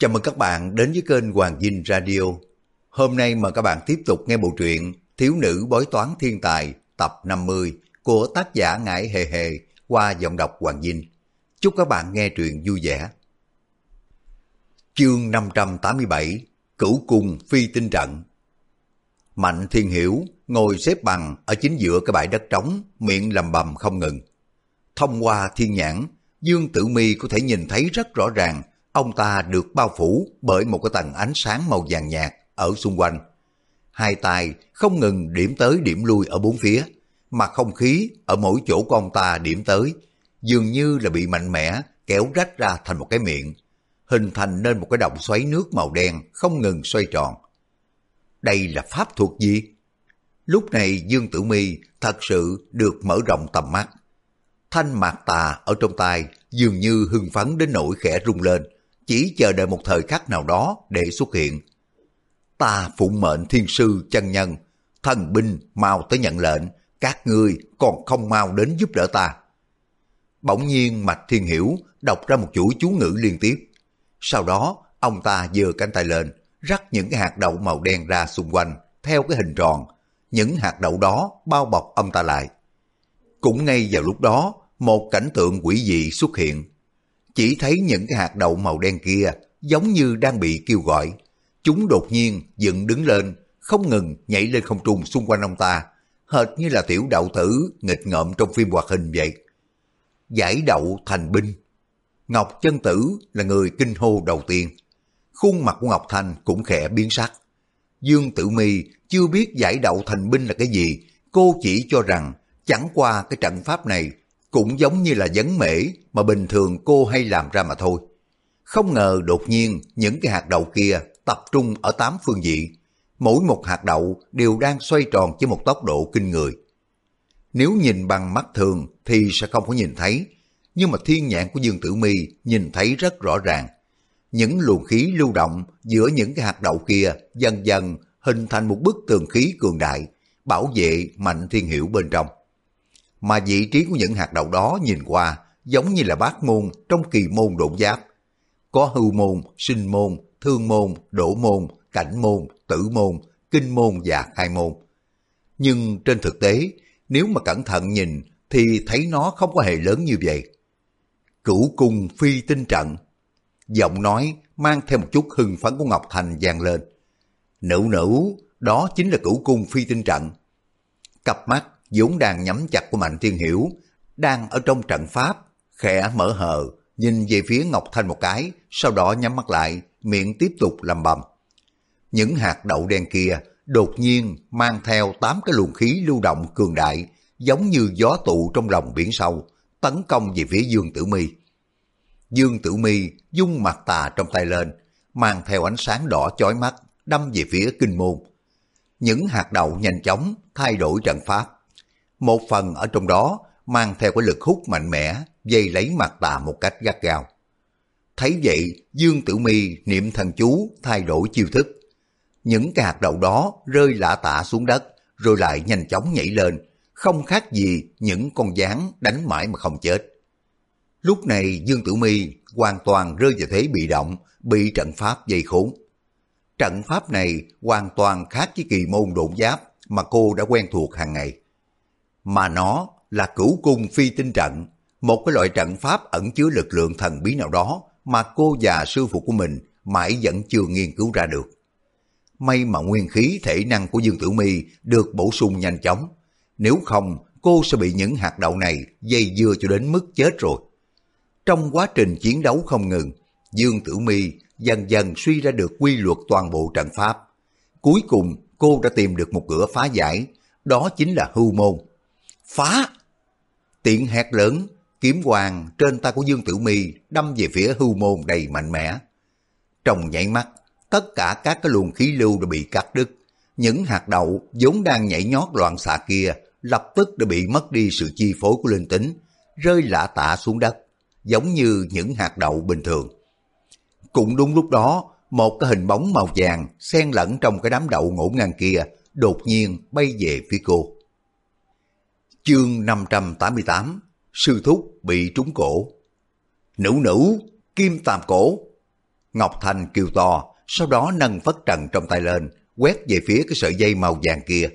Chào mừng các bạn đến với kênh Hoàng Dinh Radio. Hôm nay mời các bạn tiếp tục nghe bộ truyện Thiếu nữ bói toán thiên tài tập 50 của tác giả Ngải Hề Hề qua giọng đọc Hoàng Dinh. Chúc các bạn nghe truyện vui vẻ. Chương 587 Cửu Cung Phi Tinh Trận Mạnh Thiên Hiểu ngồi xếp bằng ở chính giữa cái bãi đất trống, miệng lầm bầm không ngừng. Thông qua thiên nhãn, Dương Tử Mi có thể nhìn thấy rất rõ ràng ông ta được bao phủ bởi một cái tầng ánh sáng màu vàng nhạt ở xung quanh. Hai tay không ngừng điểm tới điểm lui ở bốn phía, mà không khí ở mỗi chỗ của ông ta điểm tới, dường như là bị mạnh mẽ kéo rách ra thành một cái miệng, hình thành nên một cái động xoáy nước màu đen không ngừng xoay tròn. Đây là pháp thuật gì? Lúc này Dương Tử Mi thật sự được mở rộng tầm mắt. Thanh mạc tà ở trong tay dường như hưng phấn đến nỗi khẽ rung lên, chỉ chờ đợi một thời khắc nào đó để xuất hiện. Ta phụng mệnh thiên sư chân nhân, thần binh mau tới nhận lệnh, các ngươi còn không mau đến giúp đỡ ta. Bỗng nhiên Mạch Thiên Hiểu đọc ra một chuỗi chú ngữ liên tiếp. Sau đó, ông ta giơ cánh tay lên, rắc những hạt đậu màu đen ra xung quanh, theo cái hình tròn. Những hạt đậu đó bao bọc ông ta lại. Cũng ngay vào lúc đó, một cảnh tượng quỷ dị xuất hiện. Chỉ thấy những cái hạt đậu màu đen kia giống như đang bị kêu gọi. Chúng đột nhiên dựng đứng lên, không ngừng nhảy lên không trung xung quanh ông ta, hệt như là tiểu đậu tử nghịch ngợm trong phim hoạt hình vậy. Giải đậu thành binh. Ngọc chân tử là người kinh hô đầu tiên. Khuôn mặt của Ngọc Thành cũng khẽ biến sắc. Dương Tử Mi chưa biết giải đậu thành binh là cái gì, cô chỉ cho rằng chẳng qua cái trận pháp này cũng giống như là vấn mễ mà bình thường cô hay làm ra mà thôi. Không ngờ đột nhiên những cái hạt đậu kia tập trung ở tám phương diện. Mỗi một hạt đậu đều đang xoay tròn với một tốc độ kinh người. Nếu nhìn bằng mắt thường thì sẽ không có nhìn thấy, nhưng mà thiên nhãn của Dương Tử Mi nhìn thấy rất rõ ràng. Những luồng khí lưu động giữa những cái hạt đậu kia dần dần hình thành một bức tường khí cường đại, bảo vệ mạnh thiên hiểu bên trong mà vị trí của những hạt đậu đó nhìn qua giống như là bát môn trong kỳ môn độn giáp. Có hưu môn, sinh môn, thương môn, đổ môn, cảnh môn, tử môn, kinh môn và khai môn. Nhưng trên thực tế, nếu mà cẩn thận nhìn thì thấy nó không có hề lớn như vậy. Cửu cung phi tinh trận. Giọng nói mang theo một chút hưng phấn của Ngọc Thành vang lên. Nữ nữ, đó chính là cửu cung phi tinh trận. Cặp mắt vốn đang nhắm chặt của Mạnh Thiên Hiểu, đang ở trong trận pháp, khẽ mở hờ, nhìn về phía Ngọc Thanh một cái, sau đó nhắm mắt lại, miệng tiếp tục lầm bầm. Những hạt đậu đen kia đột nhiên mang theo tám cái luồng khí lưu động cường đại, giống như gió tụ trong lòng biển sâu, tấn công về phía Dương Tử Mi. Dương Tử Mi dung mặt tà trong tay lên, mang theo ánh sáng đỏ chói mắt, đâm về phía kinh môn. Những hạt đậu nhanh chóng thay đổi trận pháp, một phần ở trong đó mang theo cái lực hút mạnh mẽ, dây lấy mặt tà một cách gắt gao. Thấy vậy, Dương Tử Mi niệm thần chú thay đổi chiêu thức. Những cái hạt đậu đó rơi lạ tả xuống đất, rồi lại nhanh chóng nhảy lên, không khác gì những con gián đánh mãi mà không chết. Lúc này Dương Tử Mi hoàn toàn rơi vào thế bị động, bị trận pháp dây khốn. Trận pháp này hoàn toàn khác với kỳ môn độn giáp mà cô đã quen thuộc hàng ngày mà nó là cửu cung phi tinh trận, một cái loại trận pháp ẩn chứa lực lượng thần bí nào đó mà cô và sư phụ của mình mãi vẫn chưa nghiên cứu ra được. May mà nguyên khí thể năng của Dương Tử Mi được bổ sung nhanh chóng, nếu không cô sẽ bị những hạt đậu này dây dưa cho đến mức chết rồi. Trong quá trình chiến đấu không ngừng, Dương Tử Mi dần dần suy ra được quy luật toàn bộ trận pháp. Cuối cùng cô đã tìm được một cửa phá giải, đó chính là hưu môn phá! Tiện hét lớn, kiếm hoàng trên tay của Dương Tử Mi đâm về phía hưu môn đầy mạnh mẽ. Trong nhảy mắt, tất cả các cái luồng khí lưu đã bị cắt đứt. Những hạt đậu vốn đang nhảy nhót loạn xạ kia lập tức đã bị mất đi sự chi phối của linh tính, rơi lạ tạ xuống đất, giống như những hạt đậu bình thường. Cũng đúng lúc đó, một cái hình bóng màu vàng xen lẫn trong cái đám đậu ngổn ngang kia, đột nhiên bay về phía cô. Chương 588 Sư Thúc bị trúng cổ Nữ nữ, kim tàm cổ Ngọc Thành kêu to, sau đó nâng phất trần trong tay lên, quét về phía cái sợi dây màu vàng kia.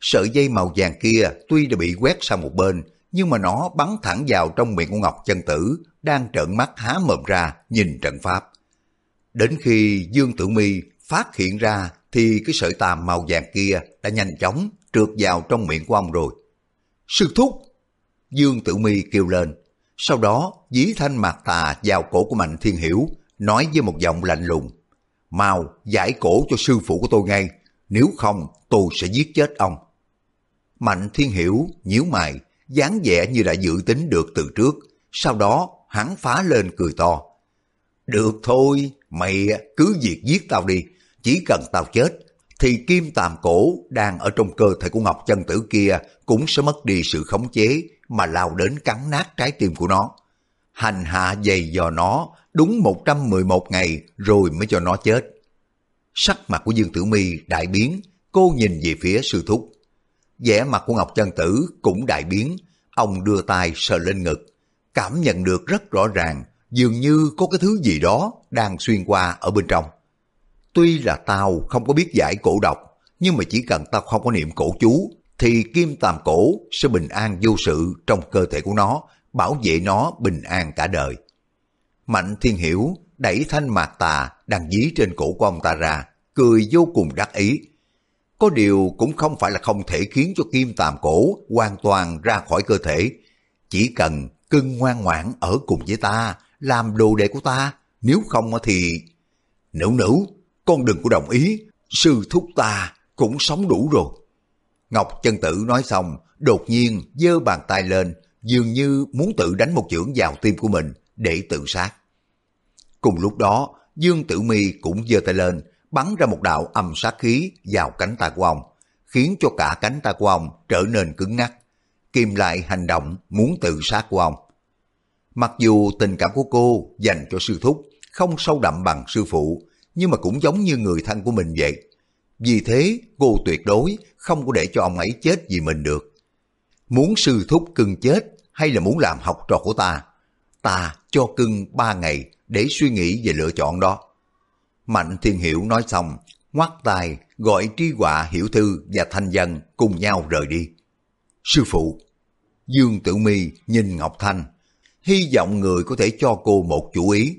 Sợi dây màu vàng kia tuy đã bị quét sang một bên, nhưng mà nó bắn thẳng vào trong miệng của Ngọc Chân Tử, đang trợn mắt há mồm ra nhìn trận pháp. Đến khi Dương Tử Mi phát hiện ra thì cái sợi tàm màu vàng kia đã nhanh chóng trượt vào trong miệng của ông rồi. Sư thúc! Dương Tử Mi kêu lên. Sau đó dí thanh mạc tà vào cổ của Mạnh Thiên Hiểu, nói với một giọng lạnh lùng. Mau giải cổ cho sư phụ của tôi ngay, nếu không tôi sẽ giết chết ông. Mạnh Thiên Hiểu nhíu mày, dáng vẻ như đã dự tính được từ trước, sau đó hắn phá lên cười to. Được thôi, mày cứ việc giết tao đi, chỉ cần tao chết, thì kim tàm cổ đang ở trong cơ thể của Ngọc Chân Tử kia cũng sẽ mất đi sự khống chế mà lao đến cắn nát trái tim của nó. Hành hạ dày dò nó đúng 111 ngày rồi mới cho nó chết. Sắc mặt của Dương Tử Mi đại biến, cô nhìn về phía sư thúc. vẻ mặt của Ngọc Chân Tử cũng đại biến, ông đưa tay sờ lên ngực, cảm nhận được rất rõ ràng, dường như có cái thứ gì đó đang xuyên qua ở bên trong. Tuy là tao không có biết giải cổ độc, nhưng mà chỉ cần tao không có niệm cổ chú, thì kim tàm cổ sẽ bình an vô sự trong cơ thể của nó, bảo vệ nó bình an cả đời. Mạnh thiên hiểu đẩy thanh mạc tà đang dí trên cổ của ông ta ra, cười vô cùng đắc ý. Có điều cũng không phải là không thể khiến cho kim tàm cổ hoàn toàn ra khỏi cơ thể. Chỉ cần cưng ngoan ngoãn ở cùng với ta, làm đồ đệ của ta, nếu không thì... Nữ nữ, con đừng có đồng ý, sư thúc ta cũng sống đủ rồi. Ngọc chân tử nói xong, đột nhiên giơ bàn tay lên, dường như muốn tự đánh một chưởng vào tim của mình để tự sát. Cùng lúc đó, Dương Tử Mi cũng giơ tay lên, bắn ra một đạo âm sát khí vào cánh tay của ông, khiến cho cả cánh tay của ông trở nên cứng ngắc, kìm lại hành động muốn tự sát của ông. Mặc dù tình cảm của cô dành cho sư thúc không sâu đậm bằng sư phụ, nhưng mà cũng giống như người thân của mình vậy. Vì thế, cô tuyệt đối không có để cho ông ấy chết vì mình được. Muốn sư thúc cưng chết hay là muốn làm học trò của ta? Ta cho cưng ba ngày để suy nghĩ về lựa chọn đó. Mạnh Thiên Hiểu nói xong, ngoắt tay gọi tri họa hiểu thư và thanh dân cùng nhau rời đi. Sư phụ, Dương Tử Mi nhìn Ngọc Thanh, hy vọng người có thể cho cô một chủ ý.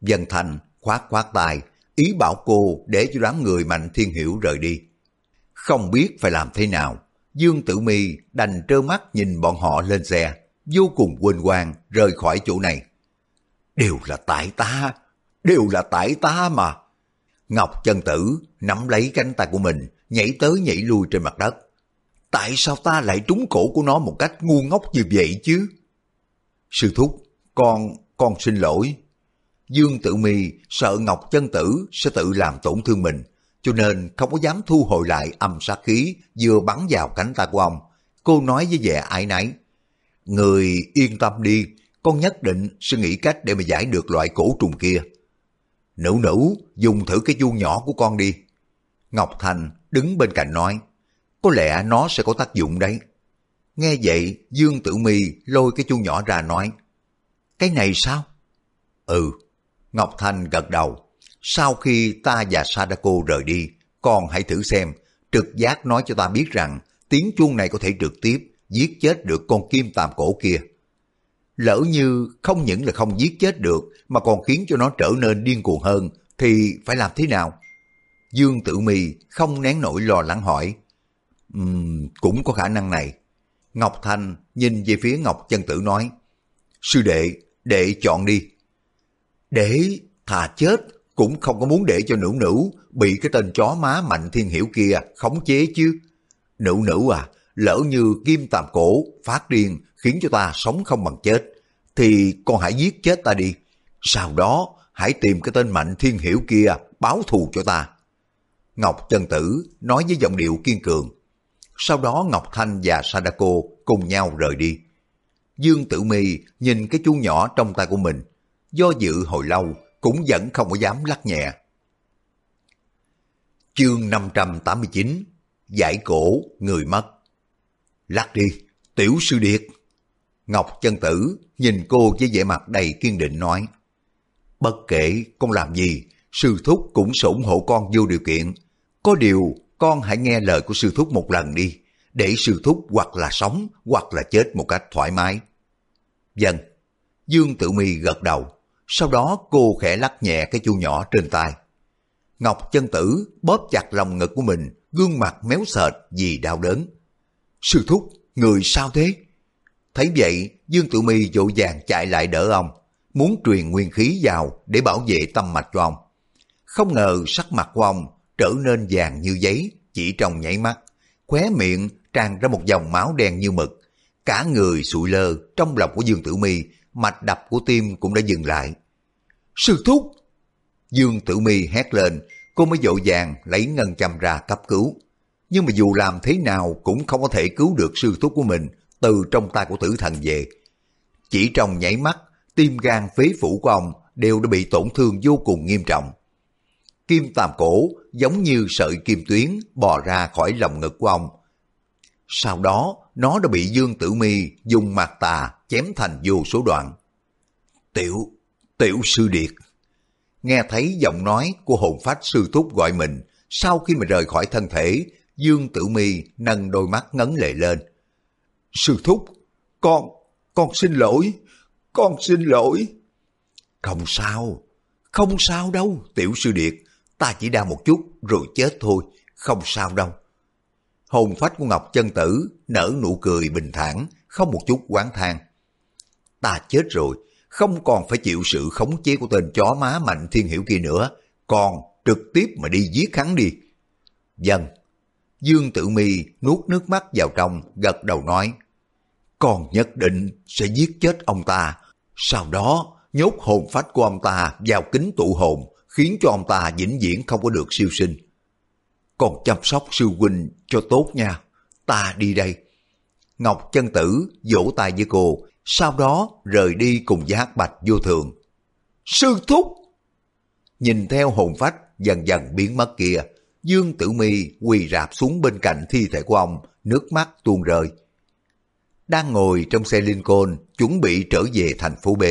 Dân Thanh khoát khoát tay, ý bảo cô để cho đám người Mạnh Thiên Hiểu rời đi. Không biết phải làm thế nào, Dương Tử Mi đành trơ mắt nhìn bọn họ lên xe, vô cùng quên quang rời khỏi chỗ này. Đều là tại ta, đều là tại ta mà. Ngọc chân tử nắm lấy cánh tay của mình, nhảy tới nhảy lui trên mặt đất. Tại sao ta lại trúng cổ của nó một cách ngu ngốc như vậy chứ? Sư thúc, con, con xin lỗi. Dương Tử Mi sợ Ngọc Chân Tử sẽ tự làm tổn thương mình, cho nên không có dám thu hồi lại âm sát khí vừa bắn vào cánh tay của ông. Cô nói với vẻ ái náy. Người yên tâm đi, con nhất định sẽ nghĩ cách để mà giải được loại cổ trùng kia. Nữ nữ, dùng thử cái chuông nhỏ của con đi. Ngọc Thành đứng bên cạnh nói, có lẽ nó sẽ có tác dụng đấy. Nghe vậy, Dương Tử Mi lôi cái chuông nhỏ ra nói, cái này sao? Ừ, Ngọc Thành gật đầu. Sau khi ta và Sadako rời đi, con hãy thử xem, trực giác nói cho ta biết rằng tiếng chuông này có thể trực tiếp giết chết được con kim tàm cổ kia. Lỡ như không những là không giết chết được mà còn khiến cho nó trở nên điên cuồng hơn thì phải làm thế nào? Dương Tử Mi không nén nổi lo lắng hỏi. Um, cũng có khả năng này. Ngọc Thanh nhìn về phía Ngọc Chân Tử nói. Sư đệ, đệ chọn đi. Để thà chết cũng không có muốn để cho nữ nữ bị cái tên chó má mạnh thiên hiểu kia khống chế chứ. Nữ nữ à, lỡ như kim tàm cổ phát điên khiến cho ta sống không bằng chết, thì con hãy giết chết ta đi. Sau đó, hãy tìm cái tên mạnh thiên hiểu kia báo thù cho ta. Ngọc Chân Tử nói với giọng điệu kiên cường. Sau đó Ngọc Thanh và Sadako cùng nhau rời đi. Dương Tử Mi nhìn cái chuông nhỏ trong tay của mình, do dự hồi lâu cũng vẫn không có dám lắc nhẹ. Chương 589 Giải cổ người mất Lắc đi, tiểu sư điệt. Ngọc chân tử nhìn cô với vẻ mặt đầy kiên định nói. Bất kể con làm gì, sư thúc cũng sủng ủng hộ con vô điều kiện. Có điều, con hãy nghe lời của sư thúc một lần đi, để sư thúc hoặc là sống hoặc là chết một cách thoải mái. Dân. Dương Tử Mi gật đầu, sau đó cô khẽ lắc nhẹ cái chu nhỏ trên tay. Ngọc chân tử bóp chặt lòng ngực của mình, gương mặt méo sệt vì đau đớn. Sư thúc, người sao thế? Thấy vậy, Dương Tử Mi dội vàng chạy lại đỡ ông, muốn truyền nguyên khí vào để bảo vệ tâm mạch cho ông. Không ngờ sắc mặt của ông trở nên vàng như giấy chỉ trong nháy mắt, khóe miệng tràn ra một dòng máu đen như mực, cả người sụi lơ trong lòng của Dương Tử Mi, mạch đập của tim cũng đã dừng lại. Sư thúc! Dương Tử Mi hét lên, cô mới dội vàng lấy ngân châm ra cấp cứu. Nhưng mà dù làm thế nào cũng không có thể cứu được sư thúc của mình từ trong tay của tử thần về. Chỉ trong nháy mắt, tim gan phế phủ của ông đều đã bị tổn thương vô cùng nghiêm trọng. Kim tàm cổ giống như sợi kim tuyến bò ra khỏi lòng ngực của ông. Sau đó, nó đã bị Dương Tử Mi dùng mặt tà chém thành vô số đoạn. Tiểu, tiểu sư điệt. Nghe thấy giọng nói của hồn phách sư thúc gọi mình, sau khi mà rời khỏi thân thể, Dương Tử Mi nâng đôi mắt ngấn lệ lên. Sư thúc, con, con xin lỗi, con xin lỗi. Không sao, không sao đâu, tiểu sư điệt, ta chỉ đau một chút rồi chết thôi, không sao đâu. Hồn phách của Ngọc chân tử nở nụ cười bình thản, không một chút quán than. Ta chết rồi, không còn phải chịu sự khống chế của tên chó má mạnh thiên hiểu kia nữa, còn trực tiếp mà đi giết hắn đi. Dân, Dương Tử Mi nuốt nước mắt vào trong, gật đầu nói, con nhất định sẽ giết chết ông ta, sau đó nhốt hồn phách của ông ta vào kính tụ hồn, khiến cho ông ta vĩnh viễn không có được siêu sinh. Còn chăm sóc sư huynh cho tốt nha, ta đi đây. Ngọc chân tử vỗ tay với cô, sau đó rời đi cùng với hát bạch vô thường. Sư thúc! Nhìn theo hồn phách dần dần biến mất kia, Dương Tử Mi quỳ rạp xuống bên cạnh thi thể của ông, nước mắt tuôn rơi. Đang ngồi trong xe Lincoln, chuẩn bị trở về thành phố B.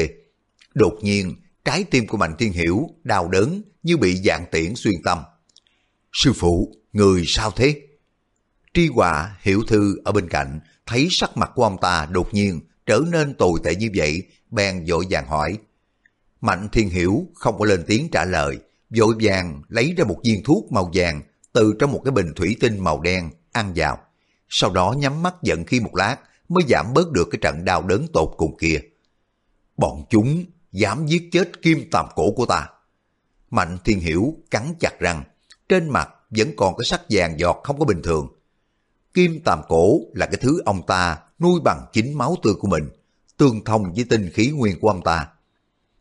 Đột nhiên, trái tim của Mạnh Thiên Hiểu đau đớn như bị dạng tiễn xuyên tâm. Sư phụ, người sao thế? Tri hòa Hiểu Thư ở bên cạnh, thấy sắc mặt của ông ta đột nhiên trở nên tồi tệ như vậy, bèn vội vàng hỏi. Mạnh Thiên Hiểu không có lên tiếng trả lời, vội vàng lấy ra một viên thuốc màu vàng từ trong một cái bình thủy tinh màu đen ăn vào. Sau đó nhắm mắt giận khi một lát mới giảm bớt được cái trận đau đớn tột cùng kia. Bọn chúng dám giết chết kim tàm cổ của ta. Mạnh Thiên Hiểu cắn chặt răng, trên mặt vẫn còn cái sắc vàng giọt không có bình thường. Kim tàm cổ là cái thứ ông ta nuôi bằng chính máu tươi của mình, tương thông với tinh khí nguyên của ông ta.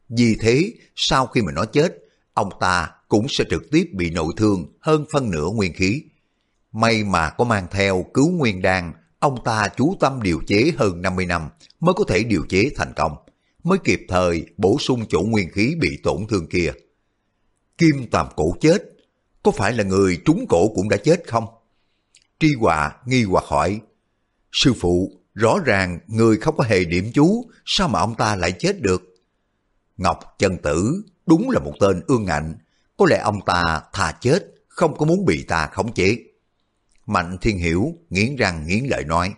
Vì thế, sau khi mà nó chết, ông ta cũng sẽ trực tiếp bị nội thương hơn phân nửa nguyên khí. May mà có mang theo cứu nguyên đan, ông ta chú tâm điều chế hơn 50 năm mới có thể điều chế thành công, mới kịp thời bổ sung chỗ nguyên khí bị tổn thương kia. Kim Tàm Cổ chết, có phải là người trúng cổ cũng đã chết không? Tri Hòa nghi hoặc hỏi, Sư phụ, rõ ràng người không có hề điểm chú, sao mà ông ta lại chết được? Ngọc Chân Tử đúng là một tên ương ngạnh, có lẽ ông ta thà chết, không có muốn bị ta khống chế. Mạnh Thiên Hiểu nghiến răng nghiến lợi nói,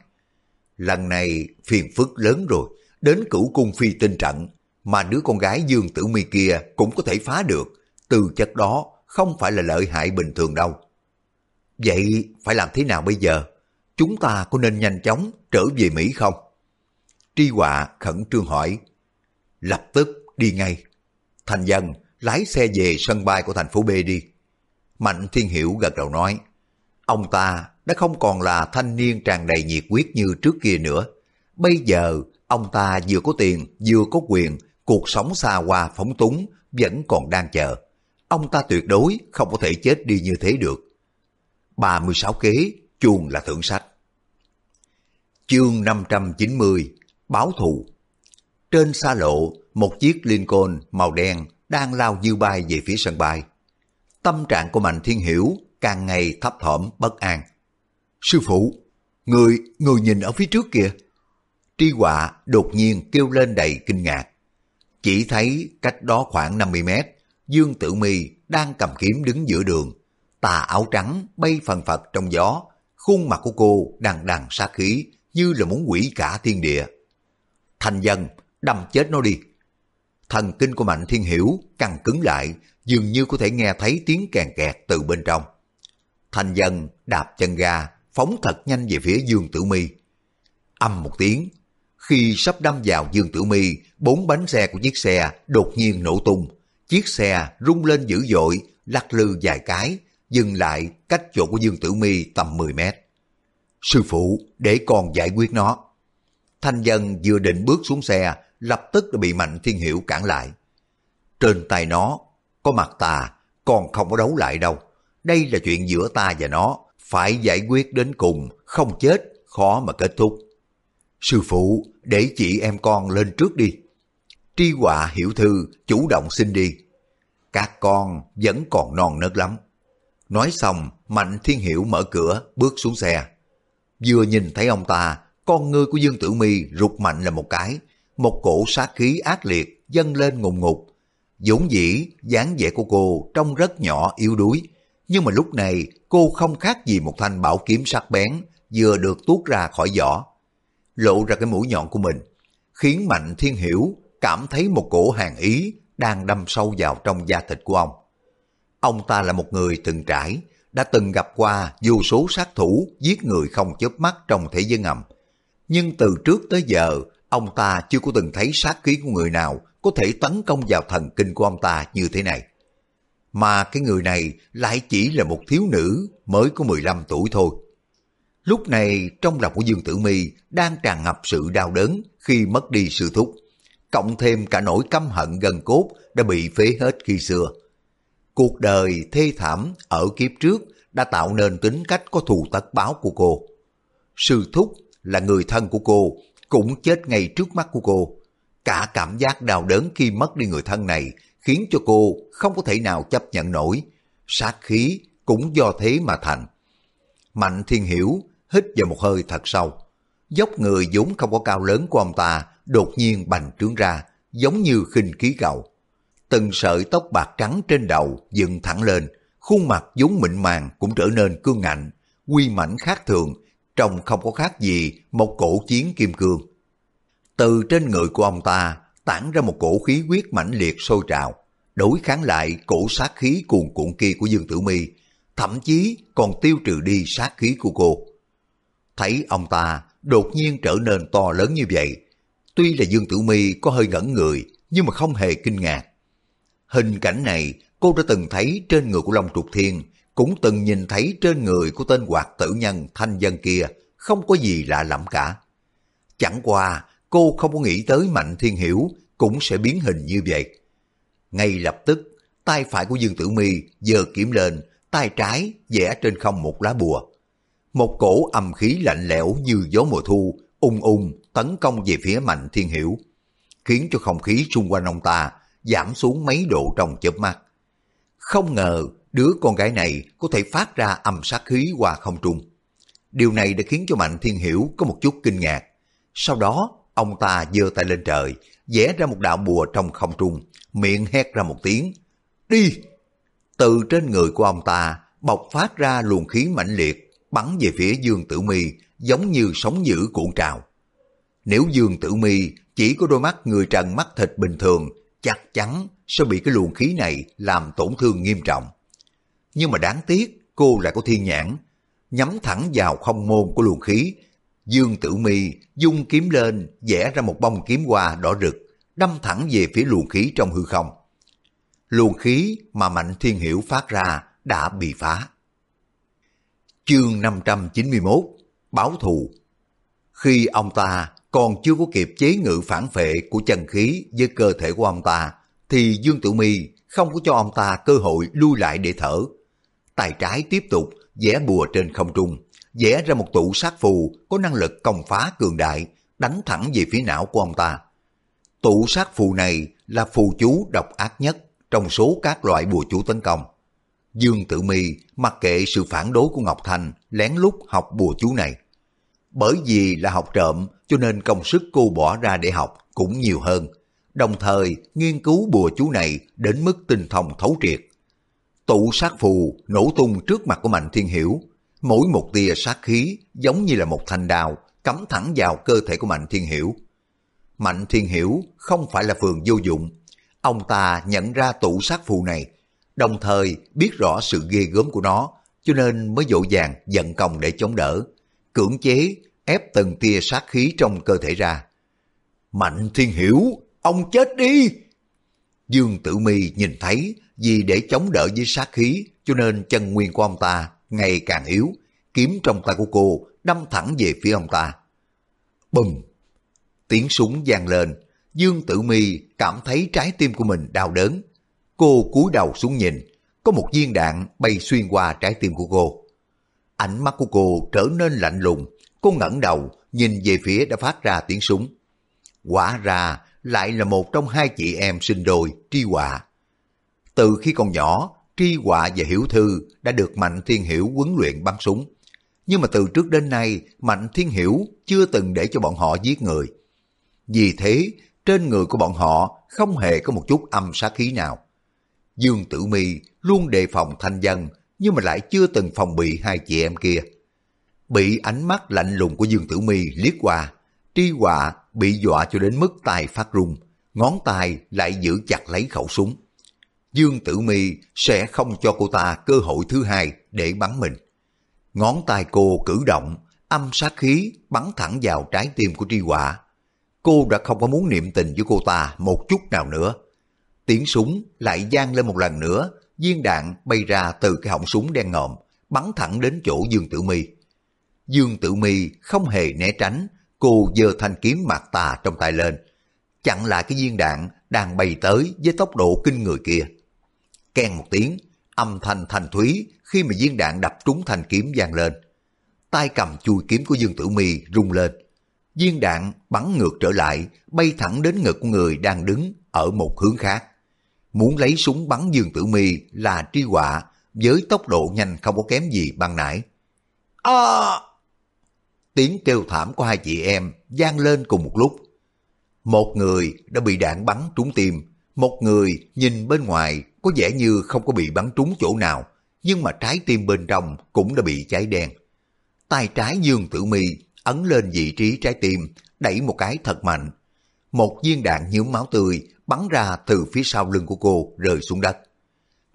lần này phiền phức lớn rồi, đến cửu cung phi tinh trận, mà đứa con gái Dương Tử Mi kia cũng có thể phá được, từ chất đó không phải là lợi hại bình thường đâu. Vậy phải làm thế nào bây giờ? Chúng ta có nên nhanh chóng trở về Mỹ không? Tri Họa khẩn trương hỏi. Lập tức đi ngay. Thành dân lái xe về sân bay của thành phố B đi. Mạnh Thiên Hiểu gật đầu nói. Ông ta đã không còn là thanh niên tràn đầy nhiệt huyết như trước kia nữa. Bây giờ ông ta vừa có tiền vừa có quyền, cuộc sống xa hoa phóng túng vẫn còn đang chờ. Ông ta tuyệt đối không có thể chết đi như thế được. 36 kế, chuồng là thưởng sách. Chương 590, Báo thù Trên xa lộ, một chiếc Lincoln màu đen đang lao như bay về phía sân bay. Tâm trạng của Mạnh Thiên Hiểu càng ngày thấp thỏm bất an. Sư phụ, người, người nhìn ở phía trước kìa. Tri họa đột nhiên kêu lên đầy kinh ngạc. Chỉ thấy cách đó khoảng 50 mét, Dương Tử Mi đang cầm kiếm đứng giữa đường. Tà áo trắng bay phần phật trong gió, khuôn mặt của cô đằng đằng sát khí như là muốn quỷ cả thiên địa. Thành dân, đâm chết nó đi. Thần kinh của Mạnh Thiên Hiểu căng cứng lại, dường như có thể nghe thấy tiếng kèn kẹt từ bên trong. Thành dân đạp chân ga, phóng thật nhanh về phía Dương Tử Mi. Âm một tiếng, khi sắp đâm vào Dương Tử Mi, bốn bánh xe của chiếc xe đột nhiên nổ tung. Chiếc xe rung lên dữ dội, lắc lư vài cái, dừng lại cách chỗ của Dương Tử Mi tầm 10 mét. Sư phụ, để con giải quyết nó. Thanh dân vừa định bước xuống xe, lập tức đã bị Mạnh Thiên Hiểu cản lại. Trên tay nó, có mặt ta, còn không có đấu lại đâu. Đây là chuyện giữa ta và nó, phải giải quyết đến cùng, không chết, khó mà kết thúc. Sư phụ, để chị em con lên trước đi. Tri họa hiểu thư, chủ động xin đi. Các con vẫn còn non nớt lắm. Nói xong, Mạnh Thiên Hiểu mở cửa, bước xuống xe. Vừa nhìn thấy ông ta, con ngươi của Dương Tử Mi rụt mạnh là một cái, một cổ sát khí ác liệt dâng lên ngùng ngục. dũng dĩ, dáng vẻ của cô trông rất nhỏ yếu đuối, nhưng mà lúc này cô không khác gì một thanh bảo kiếm sắc bén vừa được tuốt ra khỏi vỏ. Lộ ra cái mũi nhọn của mình, khiến Mạnh Thiên Hiểu cảm thấy một cổ hàng ý đang đâm sâu vào trong da thịt của ông. Ông ta là một người từng trải, đã từng gặp qua vô số sát thủ giết người không chớp mắt trong thế giới ngầm. Nhưng từ trước tới giờ, ông ta chưa có từng thấy sát khí của người nào có thể tấn công vào thần kinh của ông ta như thế này. Mà cái người này lại chỉ là một thiếu nữ mới có 15 tuổi thôi. Lúc này trong lòng của Dương Tử Mi đang tràn ngập sự đau đớn khi mất đi sự thúc. Cộng thêm cả nỗi căm hận gần cốt đã bị phế hết khi xưa. Cuộc đời thê thảm ở kiếp trước đã tạo nên tính cách có thù tất báo của cô. Sư thúc là người thân của cô, cũng chết ngay trước mắt của cô. Cả cảm giác đau đớn khi mất đi người thân này khiến cho cô không có thể nào chấp nhận nổi. Sát khí cũng do thế mà thành. Mạnh thiên hiểu hít vào một hơi thật sâu. Dốc người vốn không có cao lớn của ông ta đột nhiên bành trướng ra, giống như khinh khí cầu. Từng sợi tóc bạc trắng trên đầu dựng thẳng lên, khuôn mặt vốn mịn màng cũng trở nên cương ngạnh, quy mảnh khác thường, trông không có khác gì một cổ chiến kim cương. Từ trên người của ông ta tản ra một cổ khí huyết mãnh liệt sôi trào, đối kháng lại cổ sát khí cuồn cuộn kia của Dương Tử Mi, thậm chí còn tiêu trừ đi sát khí của cô. Thấy ông ta đột nhiên trở nên to lớn như vậy, tuy là Dương Tử Mi có hơi ngẩn người, nhưng mà không hề kinh ngạc. Hình cảnh này cô đã từng thấy trên người của Long Trục Thiên, cũng từng nhìn thấy trên người của tên hoạt tử nhân thanh dân kia, không có gì lạ lẫm cả. Chẳng qua, cô không có nghĩ tới Mạnh Thiên Hiểu cũng sẽ biến hình như vậy. Ngay lập tức, tay phải của Dương Tử Mi giơ kiếm lên, tay trái vẽ trên không một lá bùa. Một cổ âm khí lạnh lẽo như gió mùa thu, ung ung tấn công về phía Mạnh Thiên Hiểu, khiến cho không khí xung quanh ông ta giảm xuống mấy độ trong chớp mắt. Không ngờ đứa con gái này có thể phát ra âm sát khí qua không trung. Điều này đã khiến cho Mạnh Thiên Hiểu có một chút kinh ngạc. Sau đó, ông ta giơ tay lên trời, vẽ ra một đạo bùa trong không trung, miệng hét ra một tiếng. Đi! Từ trên người của ông ta bộc phát ra luồng khí mãnh liệt, bắn về phía Dương Tử Mi giống như sóng dữ cuộn trào. Nếu Dương Tử Mi chỉ có đôi mắt người trần mắt thịt bình thường, chắc chắn sẽ bị cái luồng khí này làm tổn thương nghiêm trọng. Nhưng mà đáng tiếc, cô lại có thiên nhãn, nhắm thẳng vào không môn của luồng khí. Dương Tử Mi dung kiếm lên, vẽ ra một bông kiếm hoa đỏ rực, đâm thẳng về phía luồng khí trong hư không. Luồng khí mà Mạnh Thiên Hiểu phát ra đã bị phá. Chương 591 Báo thù Khi ông ta còn chưa có kịp chế ngự phản phệ của chân khí với cơ thể của ông ta, thì Dương Tử Mi không có cho ông ta cơ hội lui lại để thở. Tay trái tiếp tục vẽ bùa trên không trung, vẽ ra một tụ sát phù có năng lực công phá cường đại, đánh thẳng về phía não của ông ta. Tụ sát phù này là phù chú độc ác nhất trong số các loại bùa chú tấn công. Dương Tử Mi mặc kệ sự phản đối của Ngọc thành lén lút học bùa chú này. Bởi vì là học trộm cho nên công sức cô bỏ ra để học cũng nhiều hơn. đồng thời nghiên cứu bùa chú này đến mức tinh thông thấu triệt. Tụ sát phù nổ tung trước mặt của Mạnh Thiên Hiểu, mỗi một tia sát khí giống như là một thanh đao cắm thẳng vào cơ thể của Mạnh Thiên Hiểu. Mạnh Thiên Hiểu không phải là phường vô dụng, ông ta nhận ra tụ sát phù này, đồng thời biết rõ sự ghê gớm của nó, cho nên mới dỗ dàng giận công để chống đỡ, cưỡng chế ép từng tia sát khí trong cơ thể ra. Mạnh Thiên Hiểu, ông chết đi! Dương Tử Mi nhìn thấy vì để chống đỡ với sát khí cho nên chân nguyên của ông ta ngày càng yếu, kiếm trong tay của cô đâm thẳng về phía ông ta. Bùm! Tiếng súng vang lên, Dương Tử Mi cảm thấy trái tim của mình đau đớn. Cô cúi đầu xuống nhìn, có một viên đạn bay xuyên qua trái tim của cô. Ánh mắt của cô trở nên lạnh lùng, cô ngẩng đầu nhìn về phía đã phát ra tiếng súng. Quả ra lại là một trong hai chị em sinh đôi, Tri Họa. Từ khi còn nhỏ, Tri Họa và Hiểu Thư đã được Mạnh Thiên Hiểu huấn luyện bắn súng. Nhưng mà từ trước đến nay, Mạnh Thiên Hiểu chưa từng để cho bọn họ giết người. Vì thế, trên người của bọn họ không hề có một chút âm sát khí nào. Dương Tử Mi luôn đề phòng thanh dân, nhưng mà lại chưa từng phòng bị hai chị em kia. Bị ánh mắt lạnh lùng của Dương Tử Mi liếc qua, Tri Họa bị dọa cho đến mức tay phát run, ngón tay lại giữ chặt lấy khẩu súng. Dương Tử Mi sẽ không cho cô ta cơ hội thứ hai để bắn mình. Ngón tay cô cử động, âm sát khí bắn thẳng vào trái tim của Tri Họa. Cô đã không có muốn niệm tình với cô ta một chút nào nữa. Tiếng súng lại gian lên một lần nữa, viên đạn bay ra từ cái họng súng đen ngòm, bắn thẳng đến chỗ Dương Tử Mi. Dương Tử Mi không hề né tránh, cô giơ thanh kiếm mạc tà trong tay lên, chặn lại cái viên đạn đang bay tới với tốc độ kinh người kia. Ken một tiếng, âm thanh thanh thúy khi mà viên đạn đập trúng thanh kiếm vang lên. Tay cầm chui kiếm của Dương Tử Mi rung lên. Viên đạn bắn ngược trở lại, bay thẳng đến ngực của người đang đứng ở một hướng khác. Muốn lấy súng bắn Dương Tử Mi là tri họa với tốc độ nhanh không có kém gì ban nãy. À! Tiếng kêu thảm của hai chị em vang lên cùng một lúc. Một người đã bị đạn bắn trúng tim, một người nhìn bên ngoài có vẻ như không có bị bắn trúng chỗ nào, nhưng mà trái tim bên trong cũng đã bị cháy đen. Tay trái Dương Tử Mi ấn lên vị trí trái tim, đẩy một cái thật mạnh. Một viên đạn nhuốm máu tươi bắn ra từ phía sau lưng của cô rơi xuống đất.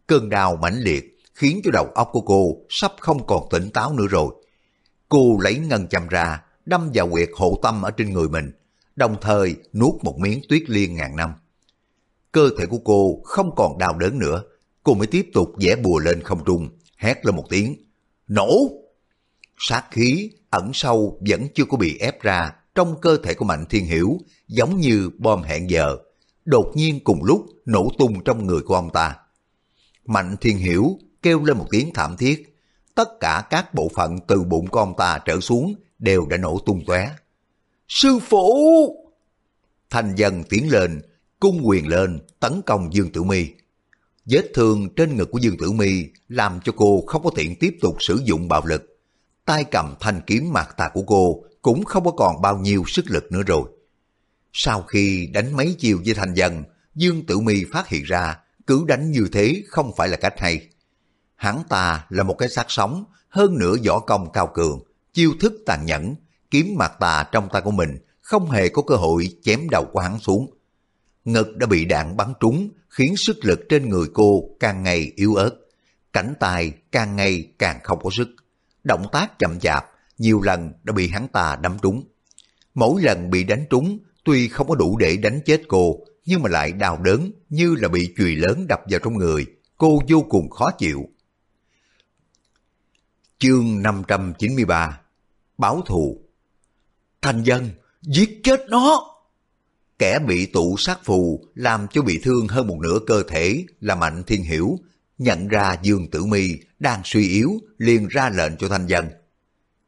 Cơn đau mãnh liệt khiến cho đầu óc của cô sắp không còn tỉnh táo nữa rồi. Cô lấy ngân châm ra, đâm vào quyệt hộ tâm ở trên người mình, đồng thời nuốt một miếng tuyết liên ngàn năm. Cơ thể của cô không còn đau đớn nữa, cô mới tiếp tục vẽ bùa lên không trung, hét lên một tiếng, nổ! Sát khí ẩn sâu vẫn chưa có bị ép ra trong cơ thể của Mạnh Thiên Hiểu, giống như bom hẹn giờ, đột nhiên cùng lúc nổ tung trong người của ông ta. Mạnh Thiên Hiểu kêu lên một tiếng thảm thiết, tất cả các bộ phận từ bụng của ông ta trở xuống đều đã nổ tung tóe. Sư phụ! Thành dân tiến lên, cung quyền lên, tấn công Dương Tử Mi. Vết thương trên ngực của Dương Tử Mi làm cho cô không có tiện tiếp tục sử dụng bạo lực. Tay cầm thanh kiếm mạc tà của cô cũng không có còn bao nhiêu sức lực nữa rồi. Sau khi đánh mấy chiều với thành dân, Dương Tử Mi phát hiện ra cứ đánh như thế không phải là cách hay. Hắn ta là một cái xác sống, hơn nữa võ công cao cường, chiêu thức tàn nhẫn, kiếm mặt tà trong tay của mình không hề có cơ hội chém đầu của hắn xuống. Ngực đã bị đạn bắn trúng, khiến sức lực trên người cô càng ngày yếu ớt. Cảnh tài càng ngày càng không có sức. Động tác chậm chạp, nhiều lần đã bị hắn ta đâm trúng. Mỗi lần bị đánh trúng, tuy không có đủ để đánh chết cô, nhưng mà lại đau đớn như là bị chùy lớn đập vào trong người. Cô vô cùng khó chịu. Chương 593 Báo thù Thành dân, giết chết nó! Kẻ bị tụ sát phù làm cho bị thương hơn một nửa cơ thể là Mạnh Thiên Hiểu, nhận ra Dương Tử Mi đang suy yếu liền ra lệnh cho Thanh Dân.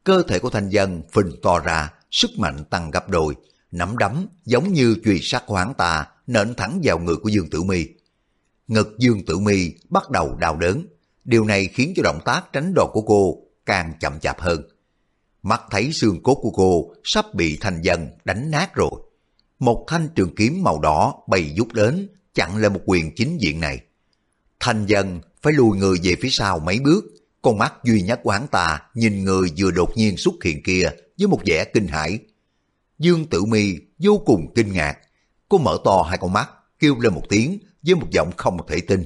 Cơ thể của Thanh Dân phình to ra, sức mạnh tăng gấp đôi, nắm đấm giống như chùy sát hoảng tà nện thẳng vào người của Dương Tử Mi. Ngực Dương Tử Mi bắt đầu đau đớn, điều này khiến cho động tác tránh đòn của cô càng chậm chạp hơn. Mắt thấy xương cốt của cô sắp bị Thanh Dần đánh nát rồi một thanh trường kiếm màu đỏ bay rút đến, chặn lên một quyền chính diện này. Thanh Dần phải lùi người về phía sau mấy bước, con mắt duy nhất của hắn ta nhìn người vừa đột nhiên xuất hiện kia với một vẻ kinh hãi. Dương Tử Mi vô cùng kinh ngạc, cô mở to hai con mắt, kêu lên một tiếng với một giọng không thể tin.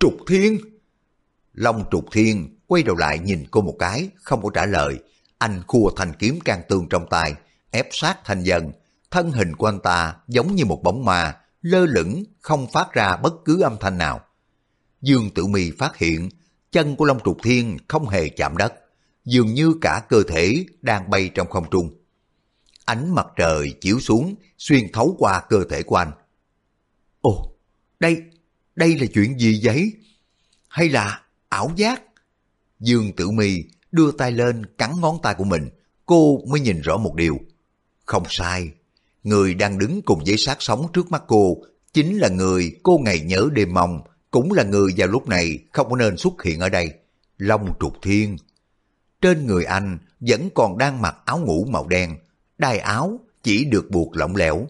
Trục Thiên! Long Trục Thiên quay đầu lại nhìn cô một cái, không có trả lời. Anh khua thanh kiếm can tương trong tay, ép sát thanh dân. Thân hình của anh ta giống như một bóng ma, lơ lửng, không phát ra bất cứ âm thanh nào. Dương Tử Mi phát hiện chân của Long Trục Thiên không hề chạm đất, dường như cả cơ thể đang bay trong không trung. Ánh mặt trời chiếu xuống, xuyên thấu qua cơ thể của anh. Ồ, đây, đây là chuyện gì vậy? Hay là ảo giác? Dương Tử Mi đưa tay lên cắn ngón tay của mình, cô mới nhìn rõ một điều. Không sai, người đang đứng cùng với sát sống trước mắt cô chính là người cô ngày nhớ đêm mong, cũng là người vào lúc này không nên xuất hiện ở đây. Long trục thiên. Trên người anh vẫn còn đang mặc áo ngủ màu đen, đai áo chỉ được buộc lỏng lẻo.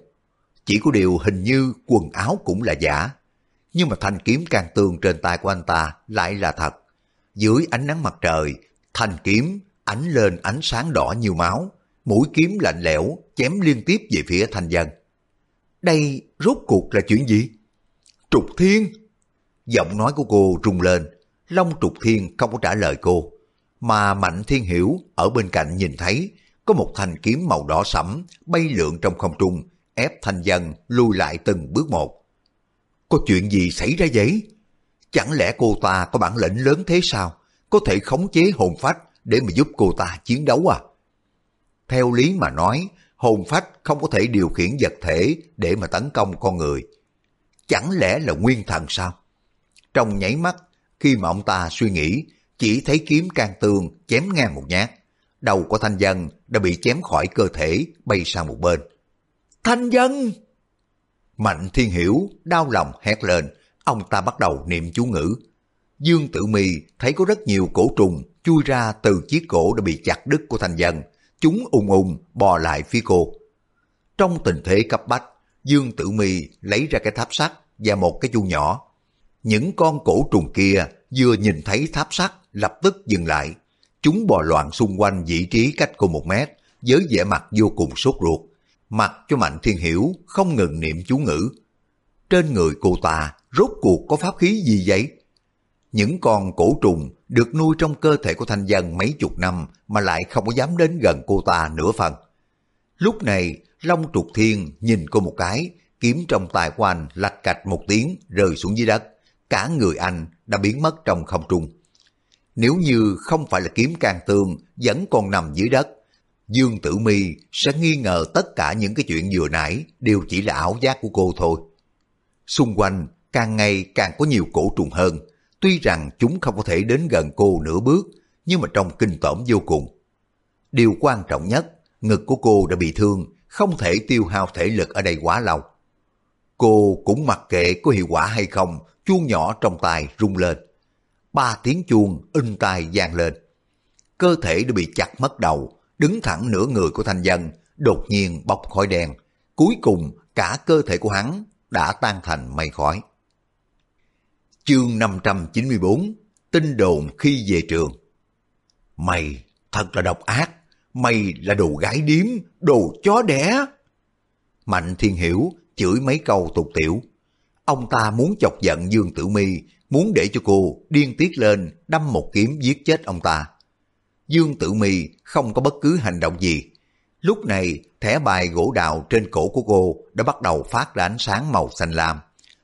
Chỉ có điều hình như quần áo cũng là giả. Nhưng mà thanh kiếm càng tường trên tay của anh ta lại là thật. Dưới ánh nắng mặt trời, thanh kiếm ánh lên ánh sáng đỏ như máu, mũi kiếm lạnh lẽo chém liên tiếp về phía thanh dân. Đây rốt cuộc là chuyện gì? Trục Thiên! Giọng nói của cô rung lên, Long Trục Thiên không có trả lời cô, mà Mạnh Thiên Hiểu ở bên cạnh nhìn thấy có một thanh kiếm màu đỏ sẫm bay lượn trong không trung, ép thanh dân lùi lại từng bước một. Có chuyện gì xảy ra vậy? Chẳng lẽ cô ta có bản lĩnh lớn thế sao? Có thể khống chế hồn phách để mà giúp cô ta chiến đấu à? Theo lý mà nói, hồn phách không có thể điều khiển vật thể để mà tấn công con người. Chẳng lẽ là nguyên thần sao? Trong nháy mắt, khi mà ông ta suy nghĩ, chỉ thấy kiếm can tường chém ngang một nhát. Đầu của thanh dân đã bị chém khỏi cơ thể, bay sang một bên. Thanh dân! Mạnh thiên hiểu, đau lòng hét lên, ông ta bắt đầu niệm chú ngữ. Dương Tử Mi thấy có rất nhiều cổ trùng chui ra từ chiếc cổ đã bị chặt đứt của thanh dân. Chúng ung ung bò lại phía cô. Trong tình thế cấp bách, Dương Tử Mi lấy ra cái tháp sắt và một cái chu nhỏ. Những con cổ trùng kia vừa nhìn thấy tháp sắt lập tức dừng lại. Chúng bò loạn xung quanh vị trí cách cô một mét với vẻ mặt vô cùng sốt ruột. Mặt cho Mạnh Thiên Hiểu không ngừng niệm chú ngữ. Trên người cô ta rốt cuộc có pháp khí gì vậy? Những con cổ trùng được nuôi trong cơ thể của thanh dân mấy chục năm mà lại không có dám đến gần cô ta nửa phần. Lúc này, Long Trục Thiên nhìn cô một cái, kiếm trong tay của anh lạch cạch một tiếng rơi xuống dưới đất. Cả người anh đã biến mất trong không trung. Nếu như không phải là kiếm càng tường vẫn còn nằm dưới đất, Dương Tử Mi sẽ nghi ngờ tất cả những cái chuyện vừa nãy đều chỉ là ảo giác của cô thôi. Xung quanh càng ngày càng có nhiều cổ trùng hơn, tuy rằng chúng không có thể đến gần cô nửa bước, nhưng mà trong kinh tởm vô cùng. Điều quan trọng nhất, ngực của cô đã bị thương, không thể tiêu hao thể lực ở đây quá lâu. Cô cũng mặc kệ có hiệu quả hay không, chuông nhỏ trong tay rung lên. Ba tiếng chuông in tai vang lên. Cơ thể đã bị chặt mất đầu, đứng thẳng nửa người của thanh dân, đột nhiên bốc khói đen. Cuối cùng cả cơ thể của hắn đã tan thành mây khói. Chương 594 Tinh đồn khi về trường Mày thật là độc ác, mày là đồ gái điếm, đồ chó đẻ. Mạnh Thiên Hiểu chửi mấy câu tục tiểu. Ông ta muốn chọc giận Dương Tử Mi, muốn để cho cô điên tiết lên đâm một kiếm giết chết ông ta. Dương Tử Mi không có bất cứ hành động gì. Lúc này, thẻ bài gỗ đào trên cổ của cô đã bắt đầu phát ra ánh sáng màu xanh lam.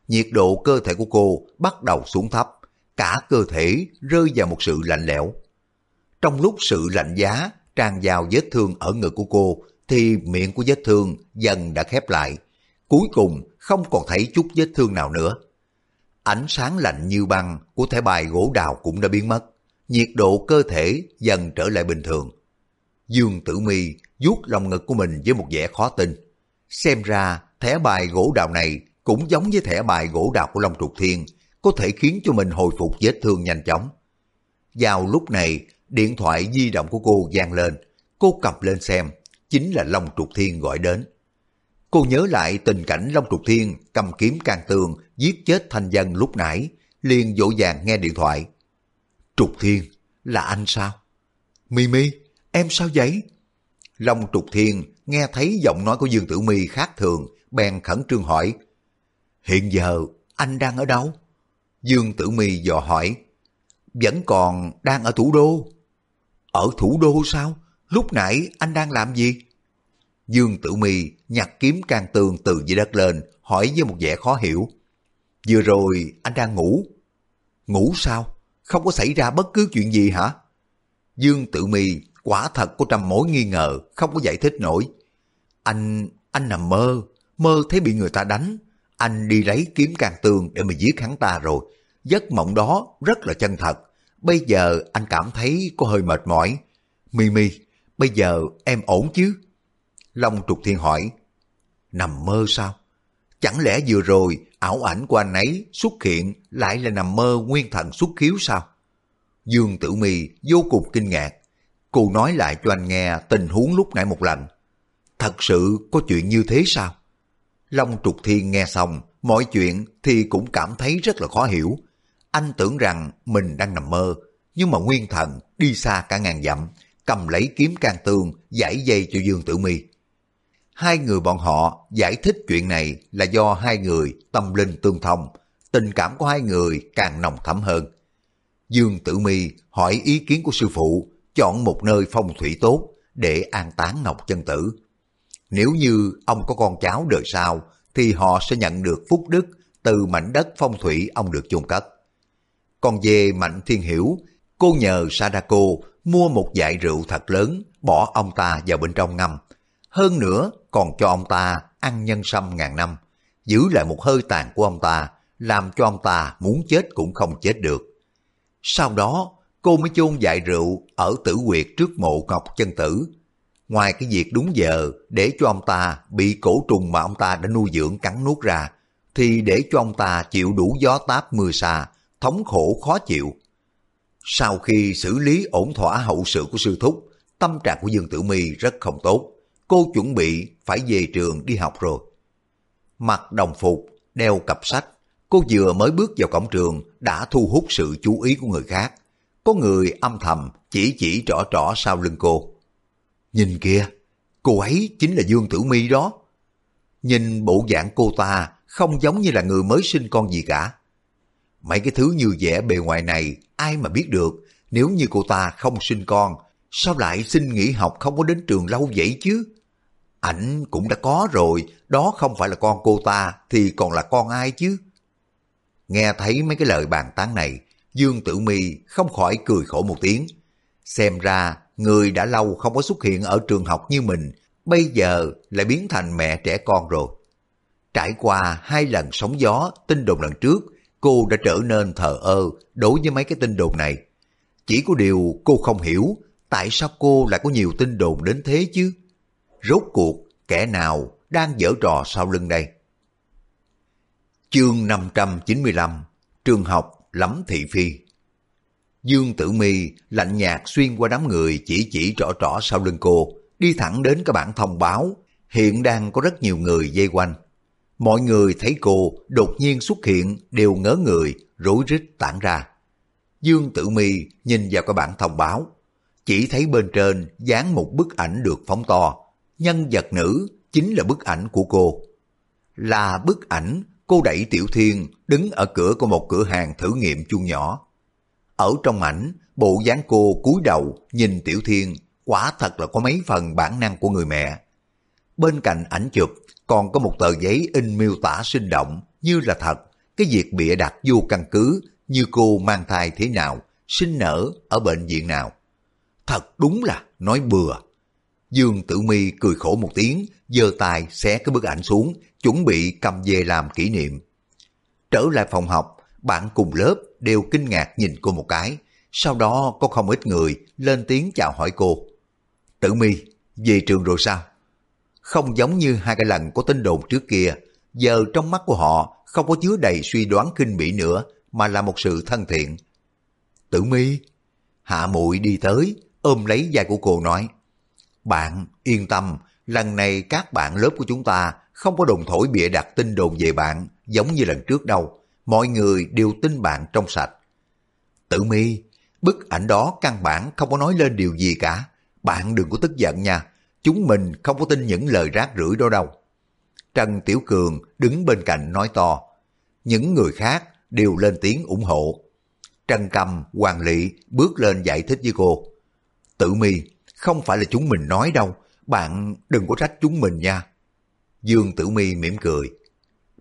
Nhiệt độ cơ thể của cô bắt đầu xuống thấp, cả cơ thể rơi vào một sự lạnh lẽo. Trong lúc sự lạnh giá tràn vào vết thương ở ngực của cô, thì miệng của vết thương dần đã khép lại. Cuối cùng không còn thấy chút vết thương nào nữa. Ánh sáng lạnh như băng của thẻ bài gỗ đào cũng đã biến mất nhiệt độ cơ thể dần trở lại bình thường. Dương Tử Mi vuốt lòng ngực của mình với một vẻ khó tin. Xem ra thẻ bài gỗ đào này cũng giống với thẻ bài gỗ đào của Long Trục Thiên, có thể khiến cho mình hồi phục vết thương nhanh chóng. Vào lúc này, điện thoại di động của cô vang lên. Cô cầm lên xem, chính là Long Trục Thiên gọi đến. Cô nhớ lại tình cảnh Long Trục Thiên cầm kiếm can tường giết chết thanh dân lúc nãy, liền dỗ dàng nghe điện thoại. Trục Thiên, là anh sao? Mimi, em sao vậy? Long Trục Thiên nghe thấy giọng nói của Dương Tử Mi khác thường, bèn khẩn trương hỏi. Hiện giờ anh đang ở đâu? Dương Tử Mi dò hỏi. Vẫn còn đang ở thủ đô. Ở thủ đô sao? Lúc nãy anh đang làm gì? Dương Tử Mi nhặt kiếm can tường từ dưới đất lên, hỏi với một vẻ khó hiểu. Vừa rồi anh đang ngủ. Ngủ sao? Không có xảy ra bất cứ chuyện gì hả? Dương tự mì quả thật có trăm mối nghi ngờ, không có giải thích nổi. Anh, anh nằm mơ, mơ thấy bị người ta đánh. Anh đi lấy kiếm càng tường để mà giết hắn ta rồi. Giấc mộng đó rất là chân thật. Bây giờ anh cảm thấy có hơi mệt mỏi. Mimi, bây giờ em ổn chứ? Long Trục Thiên hỏi. Nằm mơ sao? Chẳng lẽ vừa rồi ảo ảnh của anh ấy xuất hiện lại là nằm mơ nguyên thần xuất khiếu sao? Dương Tử Mi vô cùng kinh ngạc. Cô nói lại cho anh nghe tình huống lúc nãy một lần. Thật sự có chuyện như thế sao? Long Trục Thiên nghe xong, mọi chuyện thì cũng cảm thấy rất là khó hiểu. Anh tưởng rằng mình đang nằm mơ, nhưng mà nguyên thần đi xa cả ngàn dặm, cầm lấy kiếm can tương, giải dây cho Dương Tử Mi. Hai người bọn họ giải thích chuyện này là do hai người tâm linh tương thông, tình cảm của hai người càng nồng thắm hơn. Dương Tử Mi hỏi ý kiến của sư phụ, chọn một nơi phong thủy tốt để an táng Ngọc Chân Tử. Nếu như ông có con cháu đời sau, thì họ sẽ nhận được phúc đức từ mảnh đất phong thủy ông được chôn cất. Còn về Mạnh Thiên Hiểu, cô nhờ Sadako mua một dại rượu thật lớn, bỏ ông ta vào bên trong ngâm. Hơn nữa, còn cho ông ta ăn nhân sâm ngàn năm, giữ lại một hơi tàn của ông ta, làm cho ông ta muốn chết cũng không chết được. Sau đó, cô mới chôn dại rượu ở tử quyệt trước mộ Ngọc Chân Tử. Ngoài cái việc đúng giờ để cho ông ta bị cổ trùng mà ông ta đã nuôi dưỡng cắn nuốt ra, thì để cho ông ta chịu đủ gió táp mưa xa, thống khổ khó chịu. Sau khi xử lý ổn thỏa hậu sự của sư thúc, tâm trạng của Dương Tử Mi rất không tốt. Cô chuẩn bị phải về trường đi học rồi. Mặc đồng phục, đeo cặp sách, cô vừa mới bước vào cổng trường đã thu hút sự chú ý của người khác. Có người âm thầm chỉ chỉ trỏ trỏ sau lưng cô. Nhìn kìa, cô ấy chính là Dương Tử Mi đó. Nhìn bộ dạng cô ta không giống như là người mới sinh con gì cả. Mấy cái thứ như vẻ bề ngoài này ai mà biết được nếu như cô ta không sinh con sao lại xin nghỉ học không có đến trường lâu vậy chứ? Ảnh cũng đã có rồi, đó không phải là con cô ta thì còn là con ai chứ? Nghe thấy mấy cái lời bàn tán này, Dương Tử Mi không khỏi cười khổ một tiếng. Xem ra người đã lâu không có xuất hiện ở trường học như mình, bây giờ lại biến thành mẹ trẻ con rồi. Trải qua hai lần sóng gió, tin đồn lần trước, cô đã trở nên thờ ơ đối với mấy cái tin đồn này. Chỉ có điều cô không hiểu tại sao cô lại có nhiều tin đồn đến thế chứ? Rốt cuộc, kẻ nào đang dở trò sau lưng đây? Chương 595 Trường học Lắm Thị Phi Dương Tử Mi lạnh nhạt xuyên qua đám người chỉ chỉ trỏ trỏ sau lưng cô, đi thẳng đến các bản thông báo, hiện đang có rất nhiều người dây quanh. Mọi người thấy cô đột nhiên xuất hiện đều ngớ người, rối rít tản ra. Dương Tử Mi nhìn vào các bản thông báo, chỉ thấy bên trên dán một bức ảnh được phóng to, nhân vật nữ chính là bức ảnh của cô. Là bức ảnh cô đẩy Tiểu Thiên đứng ở cửa của một cửa hàng thử nghiệm chuông nhỏ. Ở trong ảnh, bộ dáng cô cúi đầu nhìn Tiểu Thiên quả thật là có mấy phần bản năng của người mẹ. Bên cạnh ảnh chụp còn có một tờ giấy in miêu tả sinh động như là thật, cái việc bịa đặt vô căn cứ như cô mang thai thế nào, sinh nở ở bệnh viện nào. Thật đúng là nói bừa. Dương Tử Mi cười khổ một tiếng, giơ tay xé cái bức ảnh xuống, chuẩn bị cầm về làm kỷ niệm. Trở lại phòng học, bạn cùng lớp đều kinh ngạc nhìn cô một cái, sau đó có không ít người lên tiếng chào hỏi cô. Tử Mi, về trường rồi sao? Không giống như hai cái lần có tin đồn trước kia, giờ trong mắt của họ không có chứa đầy suy đoán kinh bỉ nữa, mà là một sự thân thiện. Tử Mi, hạ muội đi tới, ôm lấy vai của cô nói, bạn yên tâm, lần này các bạn lớp của chúng ta không có đồn thổi bịa đặt tin đồn về bạn giống như lần trước đâu. Mọi người đều tin bạn trong sạch. Tử mi, bức ảnh đó căn bản không có nói lên điều gì cả. Bạn đừng có tức giận nha. Chúng mình không có tin những lời rác rưởi đó đâu. Trần Tiểu Cường đứng bên cạnh nói to. Những người khác đều lên tiếng ủng hộ. Trần Cầm, Hoàng Lị bước lên giải thích với cô. Tử mi, không phải là chúng mình nói đâu, bạn đừng có trách chúng mình nha. Dương Tử Mi mỉm cười.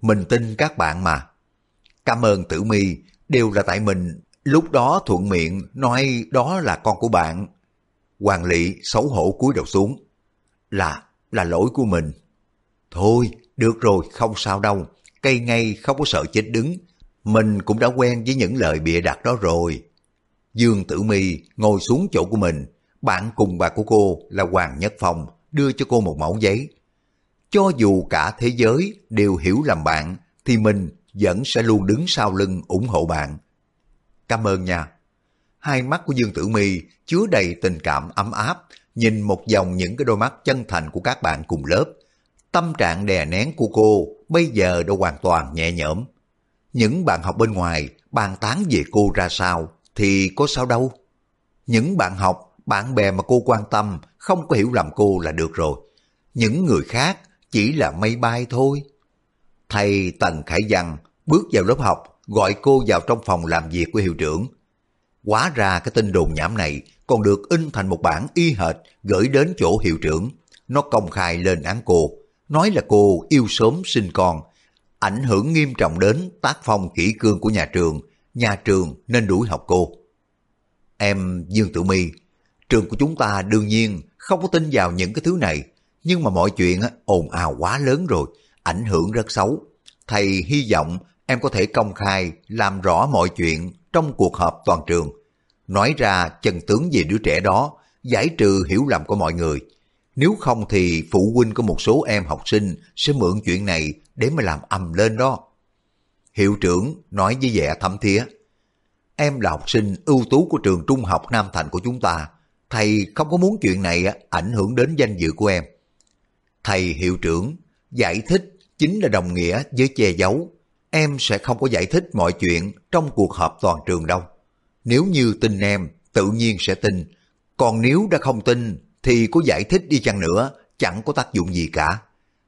Mình tin các bạn mà. Cảm ơn Tử Mi, đều là tại mình lúc đó thuận miệng nói đó là con của bạn. Hoàng Lị xấu hổ cúi đầu xuống. Là, là lỗi của mình. Thôi, được rồi, không sao đâu. Cây ngay không có sợ chết đứng. Mình cũng đã quen với những lời bịa đặt đó rồi. Dương Tử Mi ngồi xuống chỗ của mình. Bạn cùng bà của cô là Hoàng Nhất Phong đưa cho cô một mẫu giấy. Cho dù cả thế giới đều hiểu làm bạn, thì mình vẫn sẽ luôn đứng sau lưng ủng hộ bạn. Cảm ơn nha. Hai mắt của Dương Tử my chứa đầy tình cảm ấm áp, nhìn một dòng những cái đôi mắt chân thành của các bạn cùng lớp. Tâm trạng đè nén của cô bây giờ đã hoàn toàn nhẹ nhõm. Những bạn học bên ngoài bàn tán về cô ra sao thì có sao đâu. Những bạn học, bạn bè mà cô quan tâm không có hiểu lầm cô là được rồi. Những người khác chỉ là mây bay thôi. Thầy Tần Khải Văn bước vào lớp học, gọi cô vào trong phòng làm việc của hiệu trưởng. Quá ra cái tin đồn nhảm này còn được in thành một bản y hệt gửi đến chỗ hiệu trưởng. Nó công khai lên án cô, nói là cô yêu sớm sinh con, ảnh hưởng nghiêm trọng đến tác phong kỹ cương của nhà trường, nhà trường nên đuổi học cô. Em Dương Tử My, trường của chúng ta đương nhiên không có tin vào những cái thứ này, nhưng mà mọi chuyện ồn ào quá lớn rồi, ảnh hưởng rất xấu. Thầy hy vọng em có thể công khai làm rõ mọi chuyện trong cuộc họp toàn trường. Nói ra chân tướng về đứa trẻ đó, giải trừ hiểu lầm của mọi người. Nếu không thì phụ huynh của một số em học sinh sẽ mượn chuyện này để mà làm ầm lên đó. Hiệu trưởng nói với vẻ thấm thía. Em là học sinh ưu tú của trường trung học Nam Thành của chúng ta. Thầy không có muốn chuyện này ảnh hưởng đến danh dự của em. Thầy hiệu trưởng giải thích chính là đồng nghĩa với che giấu. Em sẽ không có giải thích mọi chuyện trong cuộc họp toàn trường đâu. Nếu như tin em, tự nhiên sẽ tin. Còn nếu đã không tin, thì có giải thích đi chăng nữa, chẳng có tác dụng gì cả.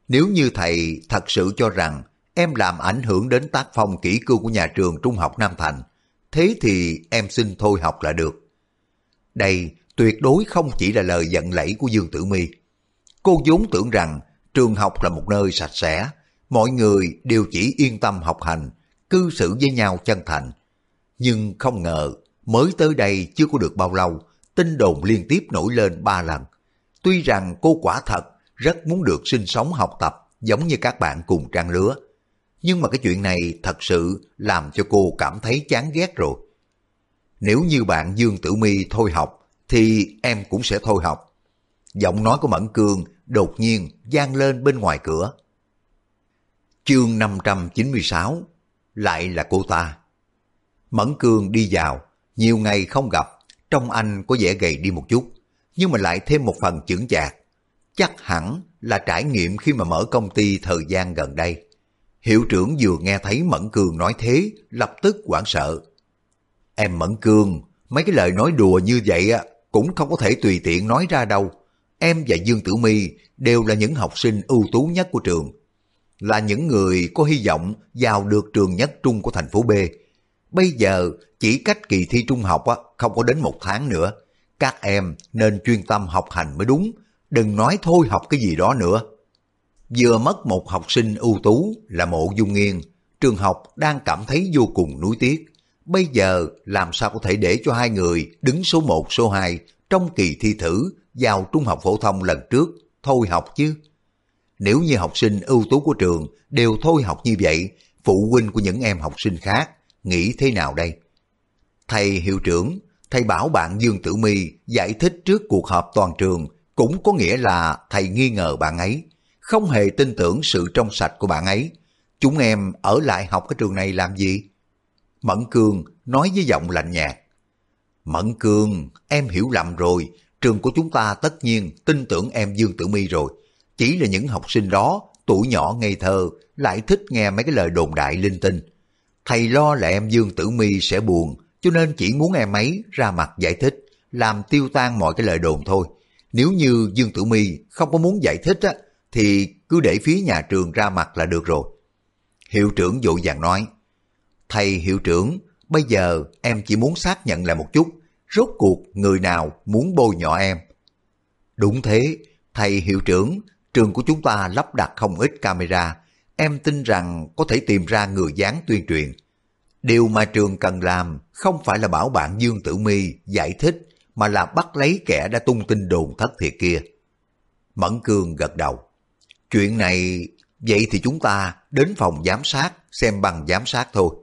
Nếu như thầy thật sự cho rằng em làm ảnh hưởng đến tác phong kỹ cương của nhà trường Trung học Nam Thành, thế thì em xin thôi học là được. Đây tuyệt đối không chỉ là lời giận lẫy của Dương Tử Mi, Cô vốn tưởng rằng trường học là một nơi sạch sẽ, mọi người đều chỉ yên tâm học hành, cư xử với nhau chân thành. Nhưng không ngờ, mới tới đây chưa có được bao lâu, tin đồn liên tiếp nổi lên ba lần. Tuy rằng cô quả thật rất muốn được sinh sống học tập giống như các bạn cùng trang lứa, nhưng mà cái chuyện này thật sự làm cho cô cảm thấy chán ghét rồi. Nếu như bạn Dương Tử Mi thôi học, thì em cũng sẽ thôi học. Giọng nói của Mẫn Cương đột nhiên gian lên bên ngoài cửa. Chương 596 Lại là cô ta Mẫn Cương đi vào, nhiều ngày không gặp, trong anh có vẻ gầy đi một chút, nhưng mà lại thêm một phần chững chạc. Chắc hẳn là trải nghiệm khi mà mở công ty thời gian gần đây. Hiệu trưởng vừa nghe thấy Mẫn Cương nói thế, lập tức hoảng sợ. Em Mẫn Cương, mấy cái lời nói đùa như vậy cũng không có thể tùy tiện nói ra đâu. Em và Dương Tử My đều là những học sinh ưu tú nhất của trường. Là những người có hy vọng vào được trường nhất trung của thành phố B. Bây giờ chỉ cách kỳ thi trung học không có đến một tháng nữa. Các em nên chuyên tâm học hành mới đúng, đừng nói thôi học cái gì đó nữa. Vừa mất một học sinh ưu tú là mộ dung nghiên, trường học đang cảm thấy vô cùng nuối tiếc. Bây giờ làm sao có thể để cho hai người đứng số 1, số 2 trong kỳ thi thử vào trung học phổ thông lần trước thôi học chứ? Nếu như học sinh ưu tú của trường đều thôi học như vậy, phụ huynh của những em học sinh khác nghĩ thế nào đây? Thầy hiệu trưởng, thầy bảo bạn Dương Tử My giải thích trước cuộc họp toàn trường cũng có nghĩa là thầy nghi ngờ bạn ấy, không hề tin tưởng sự trong sạch của bạn ấy. Chúng em ở lại học cái trường này làm gì? Mẫn Cương nói với giọng lạnh nhạt. Mẫn Cương, em hiểu lầm rồi, trường của chúng ta tất nhiên tin tưởng em Dương Tử My rồi. Chỉ là những học sinh đó tuổi nhỏ ngây thơ, lại thích nghe mấy cái lời đồn đại linh tinh. Thầy lo là em Dương Tử Mi sẽ buồn, cho nên chỉ muốn em ấy ra mặt giải thích, làm tiêu tan mọi cái lời đồn thôi. Nếu như Dương Tử Mi không có muốn giải thích á, thì cứ để phía nhà trường ra mặt là được rồi. Hiệu trưởng dội vàng nói, Thầy hiệu trưởng, bây giờ em chỉ muốn xác nhận lại một chút, rốt cuộc người nào muốn bôi nhọ em. Đúng thế, thầy hiệu trưởng, trường của chúng ta lắp đặt không ít camera, em tin rằng có thể tìm ra người dán tuyên truyền. Điều mà trường cần làm không phải là bảo bạn Dương Tử Mi giải thích, mà là bắt lấy kẻ đã tung tin đồn thất thiệt kia. Mẫn Cương gật đầu. Chuyện này, vậy thì chúng ta đến phòng giám sát xem bằng giám sát thôi.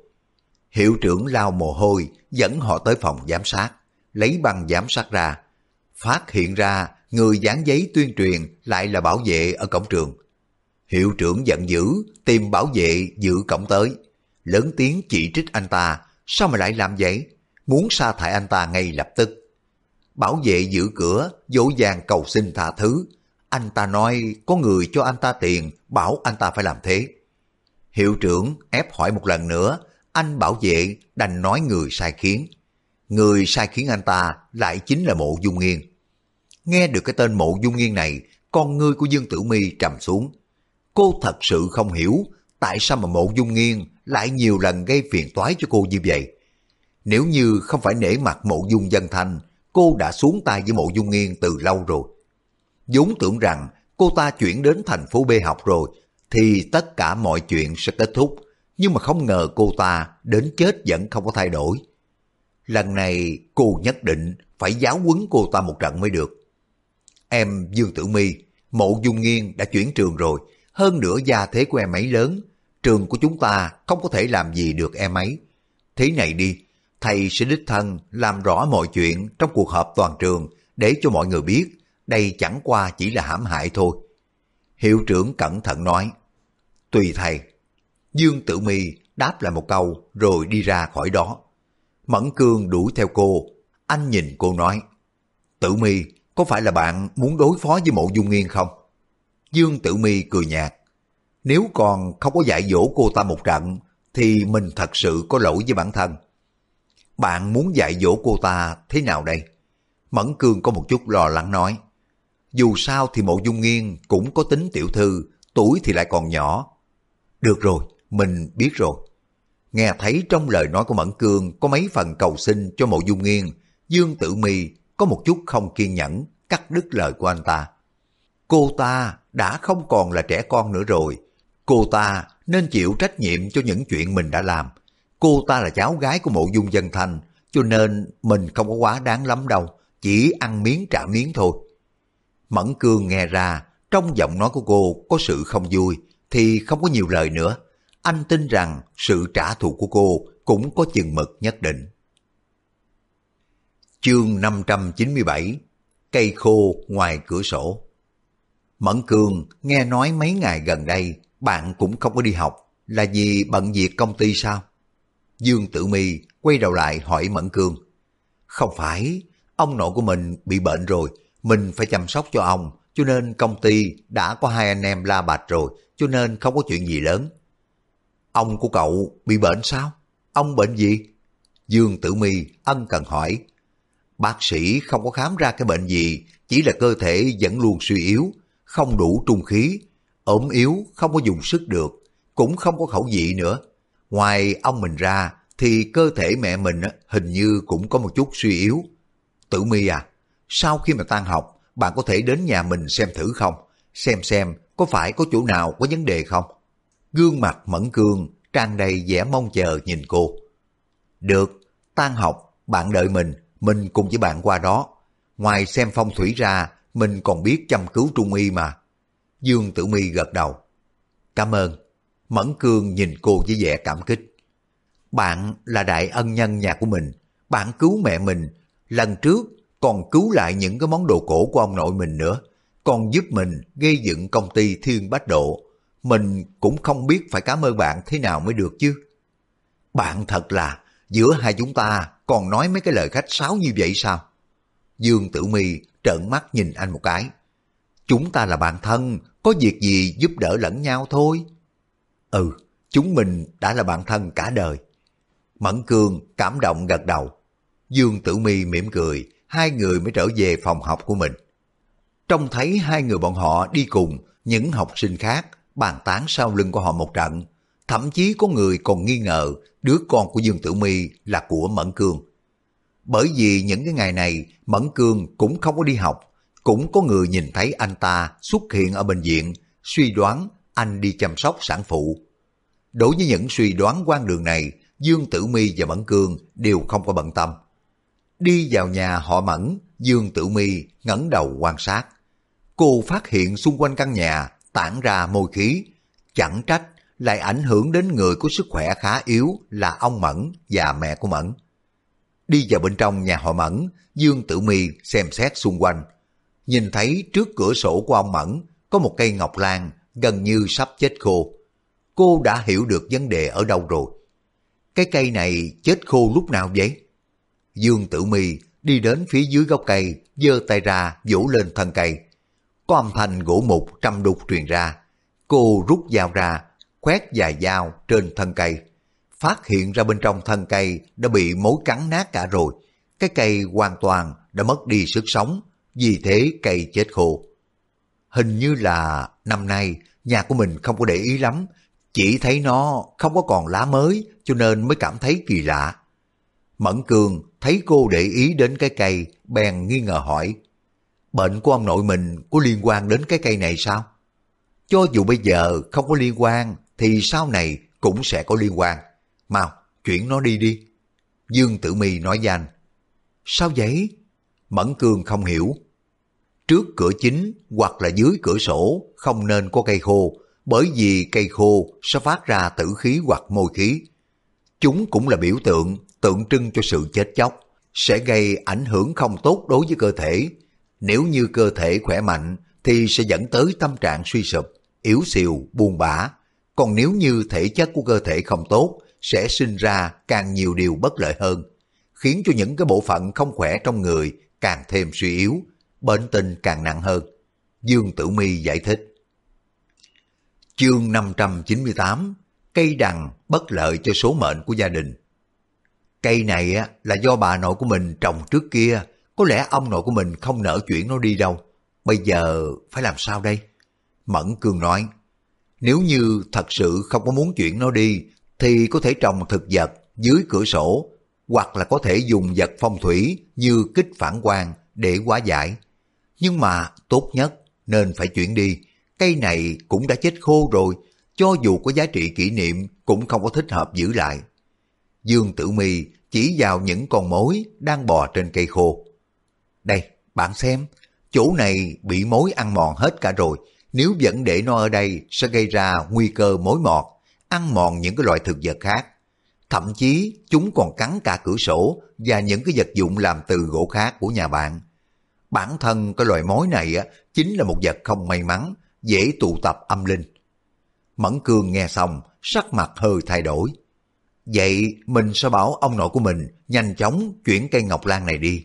Hiệu trưởng lao mồ hôi dẫn họ tới phòng giám sát, lấy băng giám sát ra. Phát hiện ra người dán giấy tuyên truyền lại là bảo vệ ở cổng trường. Hiệu trưởng giận dữ, tìm bảo vệ giữ cổng tới. Lớn tiếng chỉ trích anh ta, sao mà lại làm vậy? Muốn sa thải anh ta ngay lập tức. Bảo vệ giữ cửa, dỗ dàng cầu xin tha thứ. Anh ta nói có người cho anh ta tiền, bảo anh ta phải làm thế. Hiệu trưởng ép hỏi một lần nữa, anh bảo vệ đành nói người sai khiến. Người sai khiến anh ta lại chính là mộ dung nghiên. Nghe được cái tên mộ dung nghiên này, con ngươi của Dương Tử Mi trầm xuống. Cô thật sự không hiểu tại sao mà mộ dung nghiên lại nhiều lần gây phiền toái cho cô như vậy. Nếu như không phải nể mặt mộ dung dân thanh, cô đã xuống tay với mộ dung nghiên từ lâu rồi. vốn tưởng rằng cô ta chuyển đến thành phố B học rồi, thì tất cả mọi chuyện sẽ kết thúc nhưng mà không ngờ cô ta đến chết vẫn không có thay đổi. Lần này cô nhất định phải giáo huấn cô ta một trận mới được. Em Dương Tử My, mộ dung nghiên đã chuyển trường rồi, hơn nữa gia thế của em ấy lớn, trường của chúng ta không có thể làm gì được em ấy. Thế này đi, thầy sẽ đích thân làm rõ mọi chuyện trong cuộc họp toàn trường để cho mọi người biết đây chẳng qua chỉ là hãm hại thôi. Hiệu trưởng cẩn thận nói, tùy thầy. Dương Tử Mi đáp lại một câu rồi đi ra khỏi đó. Mẫn Cương đuổi theo cô, anh nhìn cô nói, Tử Mi, có phải là bạn muốn đối phó với mộ dung nghiên không? Dương Tử Mi cười nhạt, nếu còn không có dạy dỗ cô ta một trận, thì mình thật sự có lỗi với bản thân. Bạn muốn dạy dỗ cô ta thế nào đây? Mẫn Cương có một chút lo lắng nói, dù sao thì mộ dung nghiên cũng có tính tiểu thư, tuổi thì lại còn nhỏ. Được rồi, mình biết rồi. Nghe thấy trong lời nói của Mẫn Cương có mấy phần cầu xin cho mộ dung nghiên, Dương Tử Mi có một chút không kiên nhẫn, cắt đứt lời của anh ta. Cô ta đã không còn là trẻ con nữa rồi. Cô ta nên chịu trách nhiệm cho những chuyện mình đã làm. Cô ta là cháu gái của mộ dung dân thanh, cho nên mình không có quá đáng lắm đâu, chỉ ăn miếng trả miếng thôi. Mẫn Cương nghe ra, trong giọng nói của cô có sự không vui, thì không có nhiều lời nữa, anh tin rằng sự trả thù của cô cũng có chừng mực nhất định. Chương 597 Cây khô ngoài cửa sổ Mẫn Cường nghe nói mấy ngày gần đây bạn cũng không có đi học là vì bận việc công ty sao? Dương Tử Mi quay đầu lại hỏi Mẫn Cường. Không phải, ông nội của mình bị bệnh rồi, mình phải chăm sóc cho ông, cho nên công ty đã có hai anh em la bạch rồi, cho nên không có chuyện gì lớn. Ông của cậu bị bệnh sao? Ông bệnh gì? Dương Tử Mi ân cần hỏi. Bác sĩ không có khám ra cái bệnh gì, chỉ là cơ thể vẫn luôn suy yếu, không đủ trung khí, ốm yếu, không có dùng sức được, cũng không có khẩu vị nữa. Ngoài ông mình ra, thì cơ thể mẹ mình hình như cũng có một chút suy yếu. Tử Mi à, sau khi mà tan học, bạn có thể đến nhà mình xem thử không? Xem xem có phải có chỗ nào có vấn đề không? Gương mặt mẫn cương, tràn đầy vẻ mong chờ nhìn cô. Được, tan học, bạn đợi mình, mình cùng với bạn qua đó. Ngoài xem phong thủy ra, mình còn biết chăm cứu trung y mà. Dương Tử Mi gật đầu. Cảm ơn. Mẫn Cương nhìn cô với vẻ cảm kích. Bạn là đại ân nhân nhà của mình. Bạn cứu mẹ mình. Lần trước còn cứu lại những cái món đồ cổ của ông nội mình nữa. Còn giúp mình gây dựng công ty Thiên Bách Độ mình cũng không biết phải cảm ơn bạn thế nào mới được chứ. Bạn thật là, giữa hai chúng ta còn nói mấy cái lời khách sáo như vậy sao? Dương Tử Mi trợn mắt nhìn anh một cái. chúng ta là bạn thân, có việc gì giúp đỡ lẫn nhau thôi. Ừ, chúng mình đã là bạn thân cả đời. Mẫn Cương cảm động gật đầu. Dương Tử Mi mỉm cười, hai người mới trở về phòng học của mình. Trông thấy hai người bọn họ đi cùng những học sinh khác bàn tán sau lưng của họ một trận. Thậm chí có người còn nghi ngờ đứa con của Dương Tử Mi là của Mẫn Cương. Bởi vì những cái ngày này Mẫn Cương cũng không có đi học, cũng có người nhìn thấy anh ta xuất hiện ở bệnh viện, suy đoán anh đi chăm sóc sản phụ. Đối với những suy đoán quan đường này, Dương Tử Mi và Mẫn Cương đều không có bận tâm. Đi vào nhà họ Mẫn, Dương Tử Mi ngẩng đầu quan sát. Cô phát hiện xung quanh căn nhà tản ra môi khí, chẳng trách lại ảnh hưởng đến người có sức khỏe khá yếu là ông Mẫn và mẹ của Mẫn. Đi vào bên trong nhà họ Mẫn, Dương Tử Mi xem xét xung quanh. Nhìn thấy trước cửa sổ của ông Mẫn có một cây ngọc lan gần như sắp chết khô. Cô đã hiểu được vấn đề ở đâu rồi. Cái cây này chết khô lúc nào vậy? Dương Tử Mi đi đến phía dưới gốc cây, giơ tay ra vỗ lên thân cây. Có âm thanh gỗ mục trăm đục truyền ra. Cô rút dao ra, khoét dài dao trên thân cây. Phát hiện ra bên trong thân cây đã bị mối cắn nát cả rồi. Cái cây hoàn toàn đã mất đi sức sống, vì thế cây chết khô. Hình như là năm nay nhà của mình không có để ý lắm, chỉ thấy nó không có còn lá mới cho nên mới cảm thấy kỳ lạ. Mẫn Cường thấy cô để ý đến cái cây, bèn nghi ngờ hỏi. Bệnh của ông nội mình có liên quan đến cái cây này sao? Cho dù bây giờ không có liên quan, thì sau này cũng sẽ có liên quan. Mau, chuyển nó đi đi. Dương Tử Mi nói danh. Sao vậy? Mẫn Cương không hiểu. Trước cửa chính hoặc là dưới cửa sổ không nên có cây khô, bởi vì cây khô sẽ phát ra tử khí hoặc môi khí. Chúng cũng là biểu tượng, tượng trưng cho sự chết chóc, sẽ gây ảnh hưởng không tốt đối với cơ thể. Nếu như cơ thể khỏe mạnh thì sẽ dẫn tới tâm trạng suy sụp, yếu xìu, buồn bã. Còn nếu như thể chất của cơ thể không tốt, sẽ sinh ra càng nhiều điều bất lợi hơn, khiến cho những cái bộ phận không khỏe trong người càng thêm suy yếu, bệnh tình càng nặng hơn. Dương Tử Mi giải thích. Chương 598 Cây đằng bất lợi cho số mệnh của gia đình Cây này á, là do bà nội của mình trồng trước kia, có lẽ ông nội của mình không nỡ chuyển nó đi đâu. Bây giờ phải làm sao đây? Mẫn Cương nói, nếu như thật sự không có muốn chuyển nó đi, thì có thể trồng thực vật dưới cửa sổ, hoặc là có thể dùng vật phong thủy như kích phản quang để hóa giải. Nhưng mà tốt nhất nên phải chuyển đi, cây này cũng đã chết khô rồi, cho dù có giá trị kỷ niệm cũng không có thích hợp giữ lại. Dương Tử Mi chỉ vào những con mối đang bò trên cây khô. Đây, bạn xem, chỗ này bị mối ăn mòn hết cả rồi, nếu vẫn để nó ở đây sẽ gây ra nguy cơ mối mọt, ăn mòn những cái loại thực vật khác. Thậm chí chúng còn cắn cả cửa sổ và những cái vật dụng làm từ gỗ khác của nhà bạn. Bản thân cái loại mối này á, chính là một vật không may mắn, dễ tụ tập âm linh. Mẫn Cương nghe xong, sắc mặt hơi thay đổi. Vậy mình sẽ bảo ông nội của mình nhanh chóng chuyển cây ngọc lan này đi.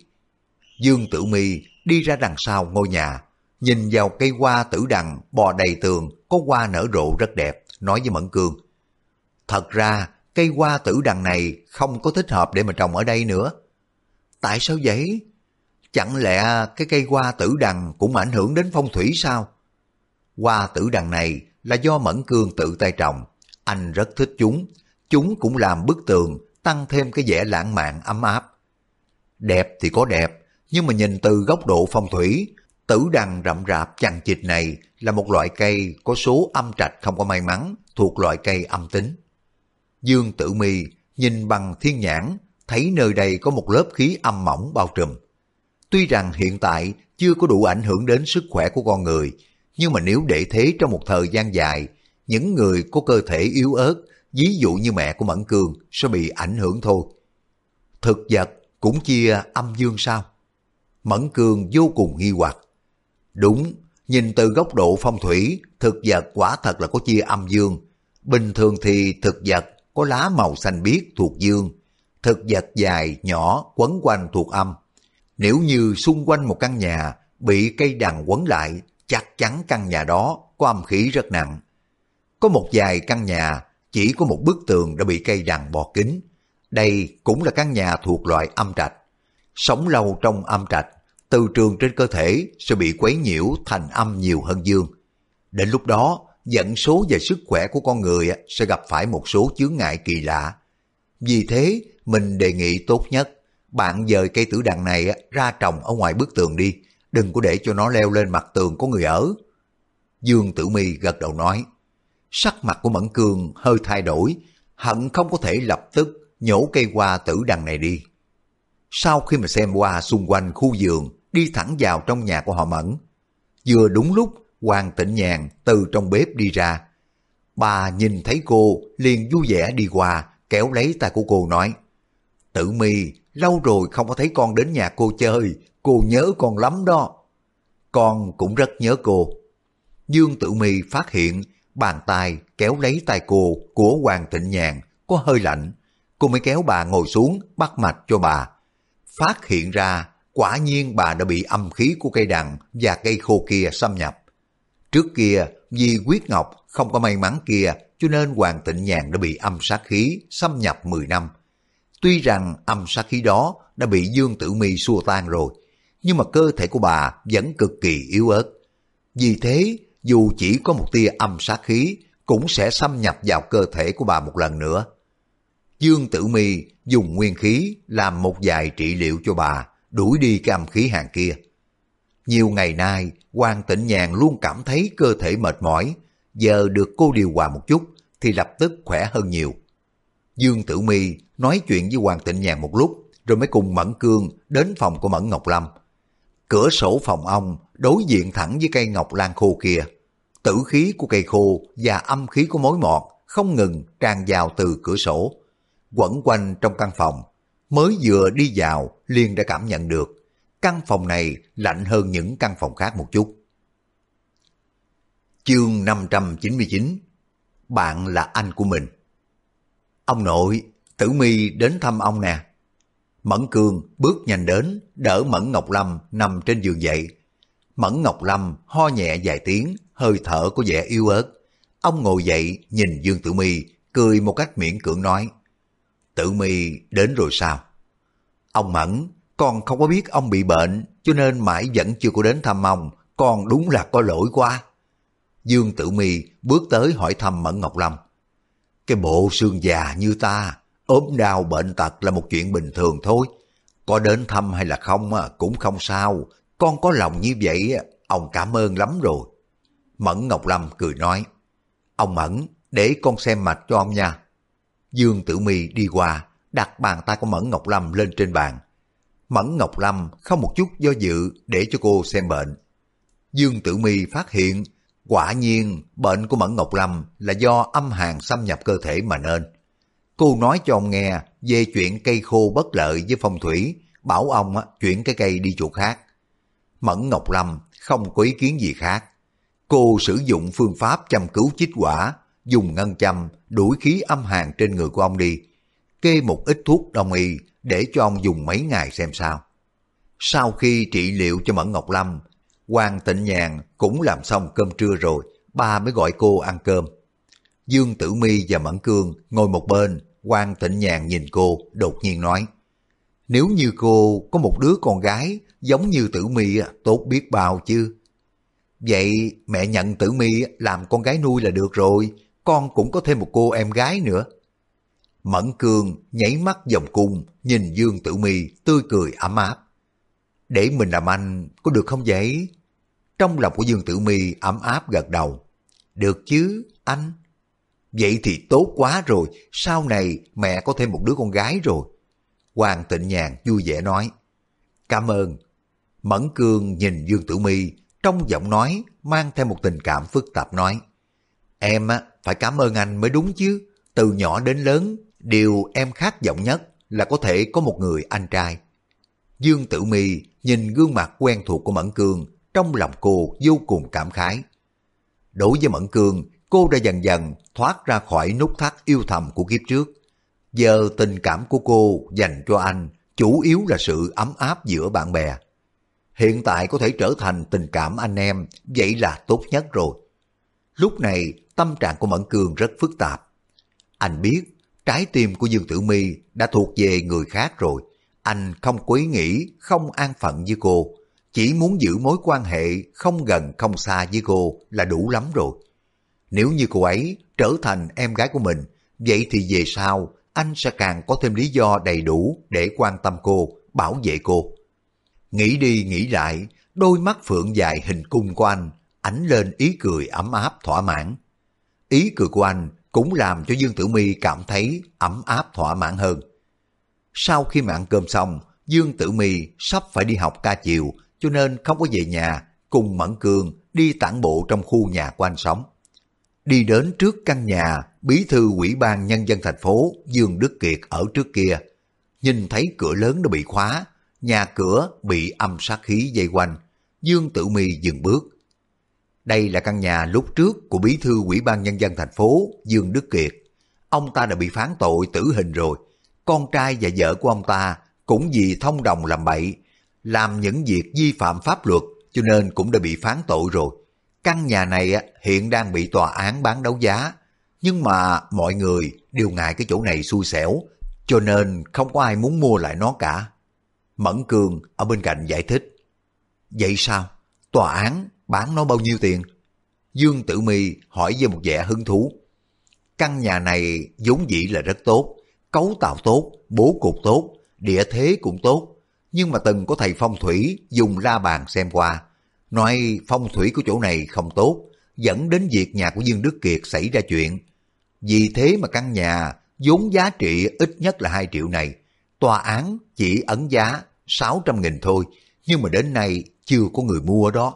Dương Tử Mi đi ra đằng sau ngôi nhà, nhìn vào cây hoa tử đằng bò đầy tường, có hoa nở rộ rất đẹp, nói với Mẫn Cương. Thật ra, cây hoa tử đằng này không có thích hợp để mà trồng ở đây nữa. Tại sao vậy? Chẳng lẽ cái cây hoa tử đằng cũng ảnh hưởng đến phong thủy sao? Hoa tử đằng này là do Mẫn Cương tự tay trồng, anh rất thích chúng, chúng cũng làm bức tường tăng thêm cái vẻ lãng mạn ấm áp. Đẹp thì có đẹp, nhưng mà nhìn từ góc độ phong thủy, tử đằng rậm rạp chằng chịt này là một loại cây có số âm trạch không có may mắn, thuộc loại cây âm tính. Dương Tử Mi nhìn bằng thiên nhãn, thấy nơi đây có một lớp khí âm mỏng bao trùm. Tuy rằng hiện tại chưa có đủ ảnh hưởng đến sức khỏe của con người, nhưng mà nếu để thế trong một thời gian dài, những người có cơ thể yếu ớt, ví dụ như mẹ của Mẫn Cường, sẽ bị ảnh hưởng thôi. Thực vật cũng chia âm dương sao? Mẫn Cường vô cùng nghi hoặc. Đúng, nhìn từ góc độ phong thủy, thực vật quả thật là có chia âm dương. Bình thường thì thực vật có lá màu xanh biếc thuộc dương, thực vật dài, nhỏ, quấn quanh thuộc âm. Nếu như xung quanh một căn nhà bị cây đằng quấn lại, chắc chắn căn nhà đó có âm khí rất nặng. Có một vài căn nhà chỉ có một bức tường đã bị cây đằng bọt kín. Đây cũng là căn nhà thuộc loại âm trạch. Sống lâu trong âm trạch, từ trường trên cơ thể sẽ bị quấy nhiễu thành âm nhiều hơn dương. Đến lúc đó, dẫn số về sức khỏe của con người sẽ gặp phải một số chướng ngại kỳ lạ. Vì thế, mình đề nghị tốt nhất, bạn dời cây tử đằng này ra trồng ở ngoài bức tường đi, đừng có để cho nó leo lên mặt tường có người ở. Dương Tử Mi gật đầu nói, sắc mặt của Mẫn Cương hơi thay đổi, hận không có thể lập tức nhổ cây hoa tử đằng này đi. Sau khi mà xem qua xung quanh khu vườn, đi thẳng vào trong nhà của họ Mẫn. Vừa đúng lúc, Hoàng Tịnh Nhàn từ trong bếp đi ra. Bà nhìn thấy cô, liền vui vẻ đi qua, kéo lấy tay của cô nói, Tử mi lâu rồi không có thấy con đến nhà cô chơi, cô nhớ con lắm đó. Con cũng rất nhớ cô. Dương Tử mi phát hiện bàn tay kéo lấy tay cô của Hoàng Tịnh Nhàn có hơi lạnh. Cô mới kéo bà ngồi xuống bắt mạch cho bà. Phát hiện ra quả nhiên bà đã bị âm khí của cây đằng và cây khô kia xâm nhập. Trước kia vì quyết ngọc không có may mắn kia cho nên Hoàng Tịnh Nhàn đã bị âm sát khí xâm nhập 10 năm. Tuy rằng âm sát khí đó đã bị Dương Tử Mi xua tan rồi, nhưng mà cơ thể của bà vẫn cực kỳ yếu ớt. Vì thế, dù chỉ có một tia âm sát khí, cũng sẽ xâm nhập vào cơ thể của bà một lần nữa. Dương Tử Mi dùng nguyên khí làm một vài trị liệu cho bà, đuổi đi cái âm khí hàng kia. Nhiều ngày nay, Quan Tịnh Nhàn luôn cảm thấy cơ thể mệt mỏi, giờ được cô điều hòa một chút thì lập tức khỏe hơn nhiều. Dương Tử Mi nói chuyện với Hoàng Tịnh Nhàn một lúc, rồi mới cùng Mẫn Cương đến phòng của Mẫn Ngọc Lâm. Cửa sổ phòng ông đối diện thẳng với cây ngọc lan khô kia. Tử khí của cây khô và âm khí của mối mọt không ngừng tràn vào từ cửa sổ. Quẩn quanh trong căn phòng, mới vừa đi vào liền đã cảm nhận được căn phòng này lạnh hơn những căn phòng khác một chút. Chương 599 Bạn là anh của mình Ông nội, Tử Mi đến thăm ông nè. Mẫn Cương bước nhanh đến, đỡ Mẫn Ngọc Lâm nằm trên giường dậy. Mẫn Ngọc Lâm ho nhẹ vài tiếng, hơi thở có vẻ yếu ớt. Ông ngồi dậy, nhìn Dương Tử Mi, cười một cách miễn cưỡng nói. Tử Mi đến rồi sao? Ông Mẫn, con không có biết ông bị bệnh, cho nên mãi vẫn chưa có đến thăm ông, con đúng là có lỗi quá. Dương Tử Mi bước tới hỏi thăm Mẫn Ngọc Lâm. Cái bộ xương già như ta, ốm đau bệnh tật là một chuyện bình thường thôi. Có đến thăm hay là không cũng không sao, con có lòng như vậy, ông cảm ơn lắm rồi. Mẫn Ngọc Lâm cười nói, ông Mẫn, để con xem mạch cho ông nha. Dương Tử Mi đi qua, đặt bàn tay của Mẫn Ngọc Lâm lên trên bàn. Mẫn Ngọc Lâm không một chút do dự để cho cô xem bệnh. Dương Tử Mi phát hiện quả nhiên bệnh của Mẫn Ngọc Lâm là do âm hàn xâm nhập cơ thể mà nên. Cô nói cho ông nghe về chuyện cây khô bất lợi với phong thủy, bảo ông chuyển cái cây đi chỗ khác. Mẫn Ngọc Lâm không có ý kiến gì khác. Cô sử dụng phương pháp chăm cứu chích quả, dùng ngân châm đuổi khí âm hàn trên người của ông đi, kê một ít thuốc đông y để cho ông dùng mấy ngày xem sao. Sau khi trị liệu cho Mẫn Ngọc Lâm, Hoàng Tịnh Nhàn cũng làm xong cơm trưa rồi, ba mới gọi cô ăn cơm. Dương Tử Mi và Mẫn Cương ngồi một bên, Hoàng Tịnh Nhàn nhìn cô, đột nhiên nói, nếu như cô có một đứa con gái giống như Tử Mi tốt biết bao chứ. Vậy mẹ nhận Tử Mi làm con gái nuôi là được rồi, con cũng có thêm một cô em gái nữa. Mẫn Cương nhảy mắt vòng cung, nhìn Dương Tử Mi tươi cười ấm áp. Để mình làm anh có được không vậy? Trong lòng của Dương Tử Mi ấm áp gật đầu. Được chứ, anh. Vậy thì tốt quá rồi, sau này mẹ có thêm một đứa con gái rồi. Hoàng Tịnh Nhàn vui vẻ nói. Cảm ơn. Mẫn Cương nhìn Dương Tử Mi trong giọng nói mang theo một tình cảm phức tạp nói. Em á, phải cảm ơn anh mới đúng chứ. Từ nhỏ đến lớn, điều em khát vọng nhất là có thể có một người anh trai. Dương Tử Mi nhìn gương mặt quen thuộc của Mẫn Cương, trong lòng cô vô cùng cảm khái. Đối với Mẫn Cương, cô đã dần dần thoát ra khỏi nút thắt yêu thầm của kiếp trước. Giờ tình cảm của cô dành cho anh chủ yếu là sự ấm áp giữa bạn bè. hiện tại có thể trở thành tình cảm anh em, vậy là tốt nhất rồi. Lúc này, tâm trạng của Mẫn Cường rất phức tạp. Anh biết, trái tim của Dương Tử Mi đã thuộc về người khác rồi. Anh không quý nghĩ, không an phận với cô. Chỉ muốn giữ mối quan hệ không gần không xa với cô là đủ lắm rồi. Nếu như cô ấy trở thành em gái của mình, vậy thì về sau anh sẽ càng có thêm lý do đầy đủ để quan tâm cô, bảo vệ cô. Nghĩ đi nghĩ lại, đôi mắt phượng dài hình cung của anh ánh lên ý cười ấm áp thỏa mãn. Ý cười của anh cũng làm cho Dương Tử Mi cảm thấy ấm áp thỏa mãn hơn. Sau khi mà ăn cơm xong, Dương Tử Mi sắp phải đi học ca chiều cho nên không có về nhà cùng Mẫn Cường đi tản bộ trong khu nhà của anh sống. Đi đến trước căn nhà bí thư ủy ban nhân dân thành phố Dương Đức Kiệt ở trước kia. Nhìn thấy cửa lớn đã bị khóa, nhà cửa bị âm sát khí dây quanh. Dương Tử Mi dừng bước. Đây là căn nhà lúc trước của bí thư ủy ban nhân dân thành phố Dương Đức Kiệt. Ông ta đã bị phán tội tử hình rồi. Con trai và vợ của ông ta cũng vì thông đồng làm bậy, làm những việc vi phạm pháp luật cho nên cũng đã bị phán tội rồi. Căn nhà này hiện đang bị tòa án bán đấu giá, nhưng mà mọi người đều ngại cái chỗ này xui xẻo, cho nên không có ai muốn mua lại nó cả. Mẫn Cường ở bên cạnh giải thích. Vậy sao? Tòa án bán nó bao nhiêu tiền? Dương Tử Mi hỏi với một vẻ hứng thú. Căn nhà này vốn dĩ là rất tốt, cấu tạo tốt, bố cục tốt, địa thế cũng tốt, nhưng mà từng có thầy phong thủy dùng la bàn xem qua, nói phong thủy của chỗ này không tốt, dẫn đến việc nhà của Dương Đức Kiệt xảy ra chuyện. Vì thế mà căn nhà vốn giá trị ít nhất là 2 triệu này, tòa án chỉ ấn giá 600 nghìn thôi, nhưng mà đến nay chưa có người mua đó.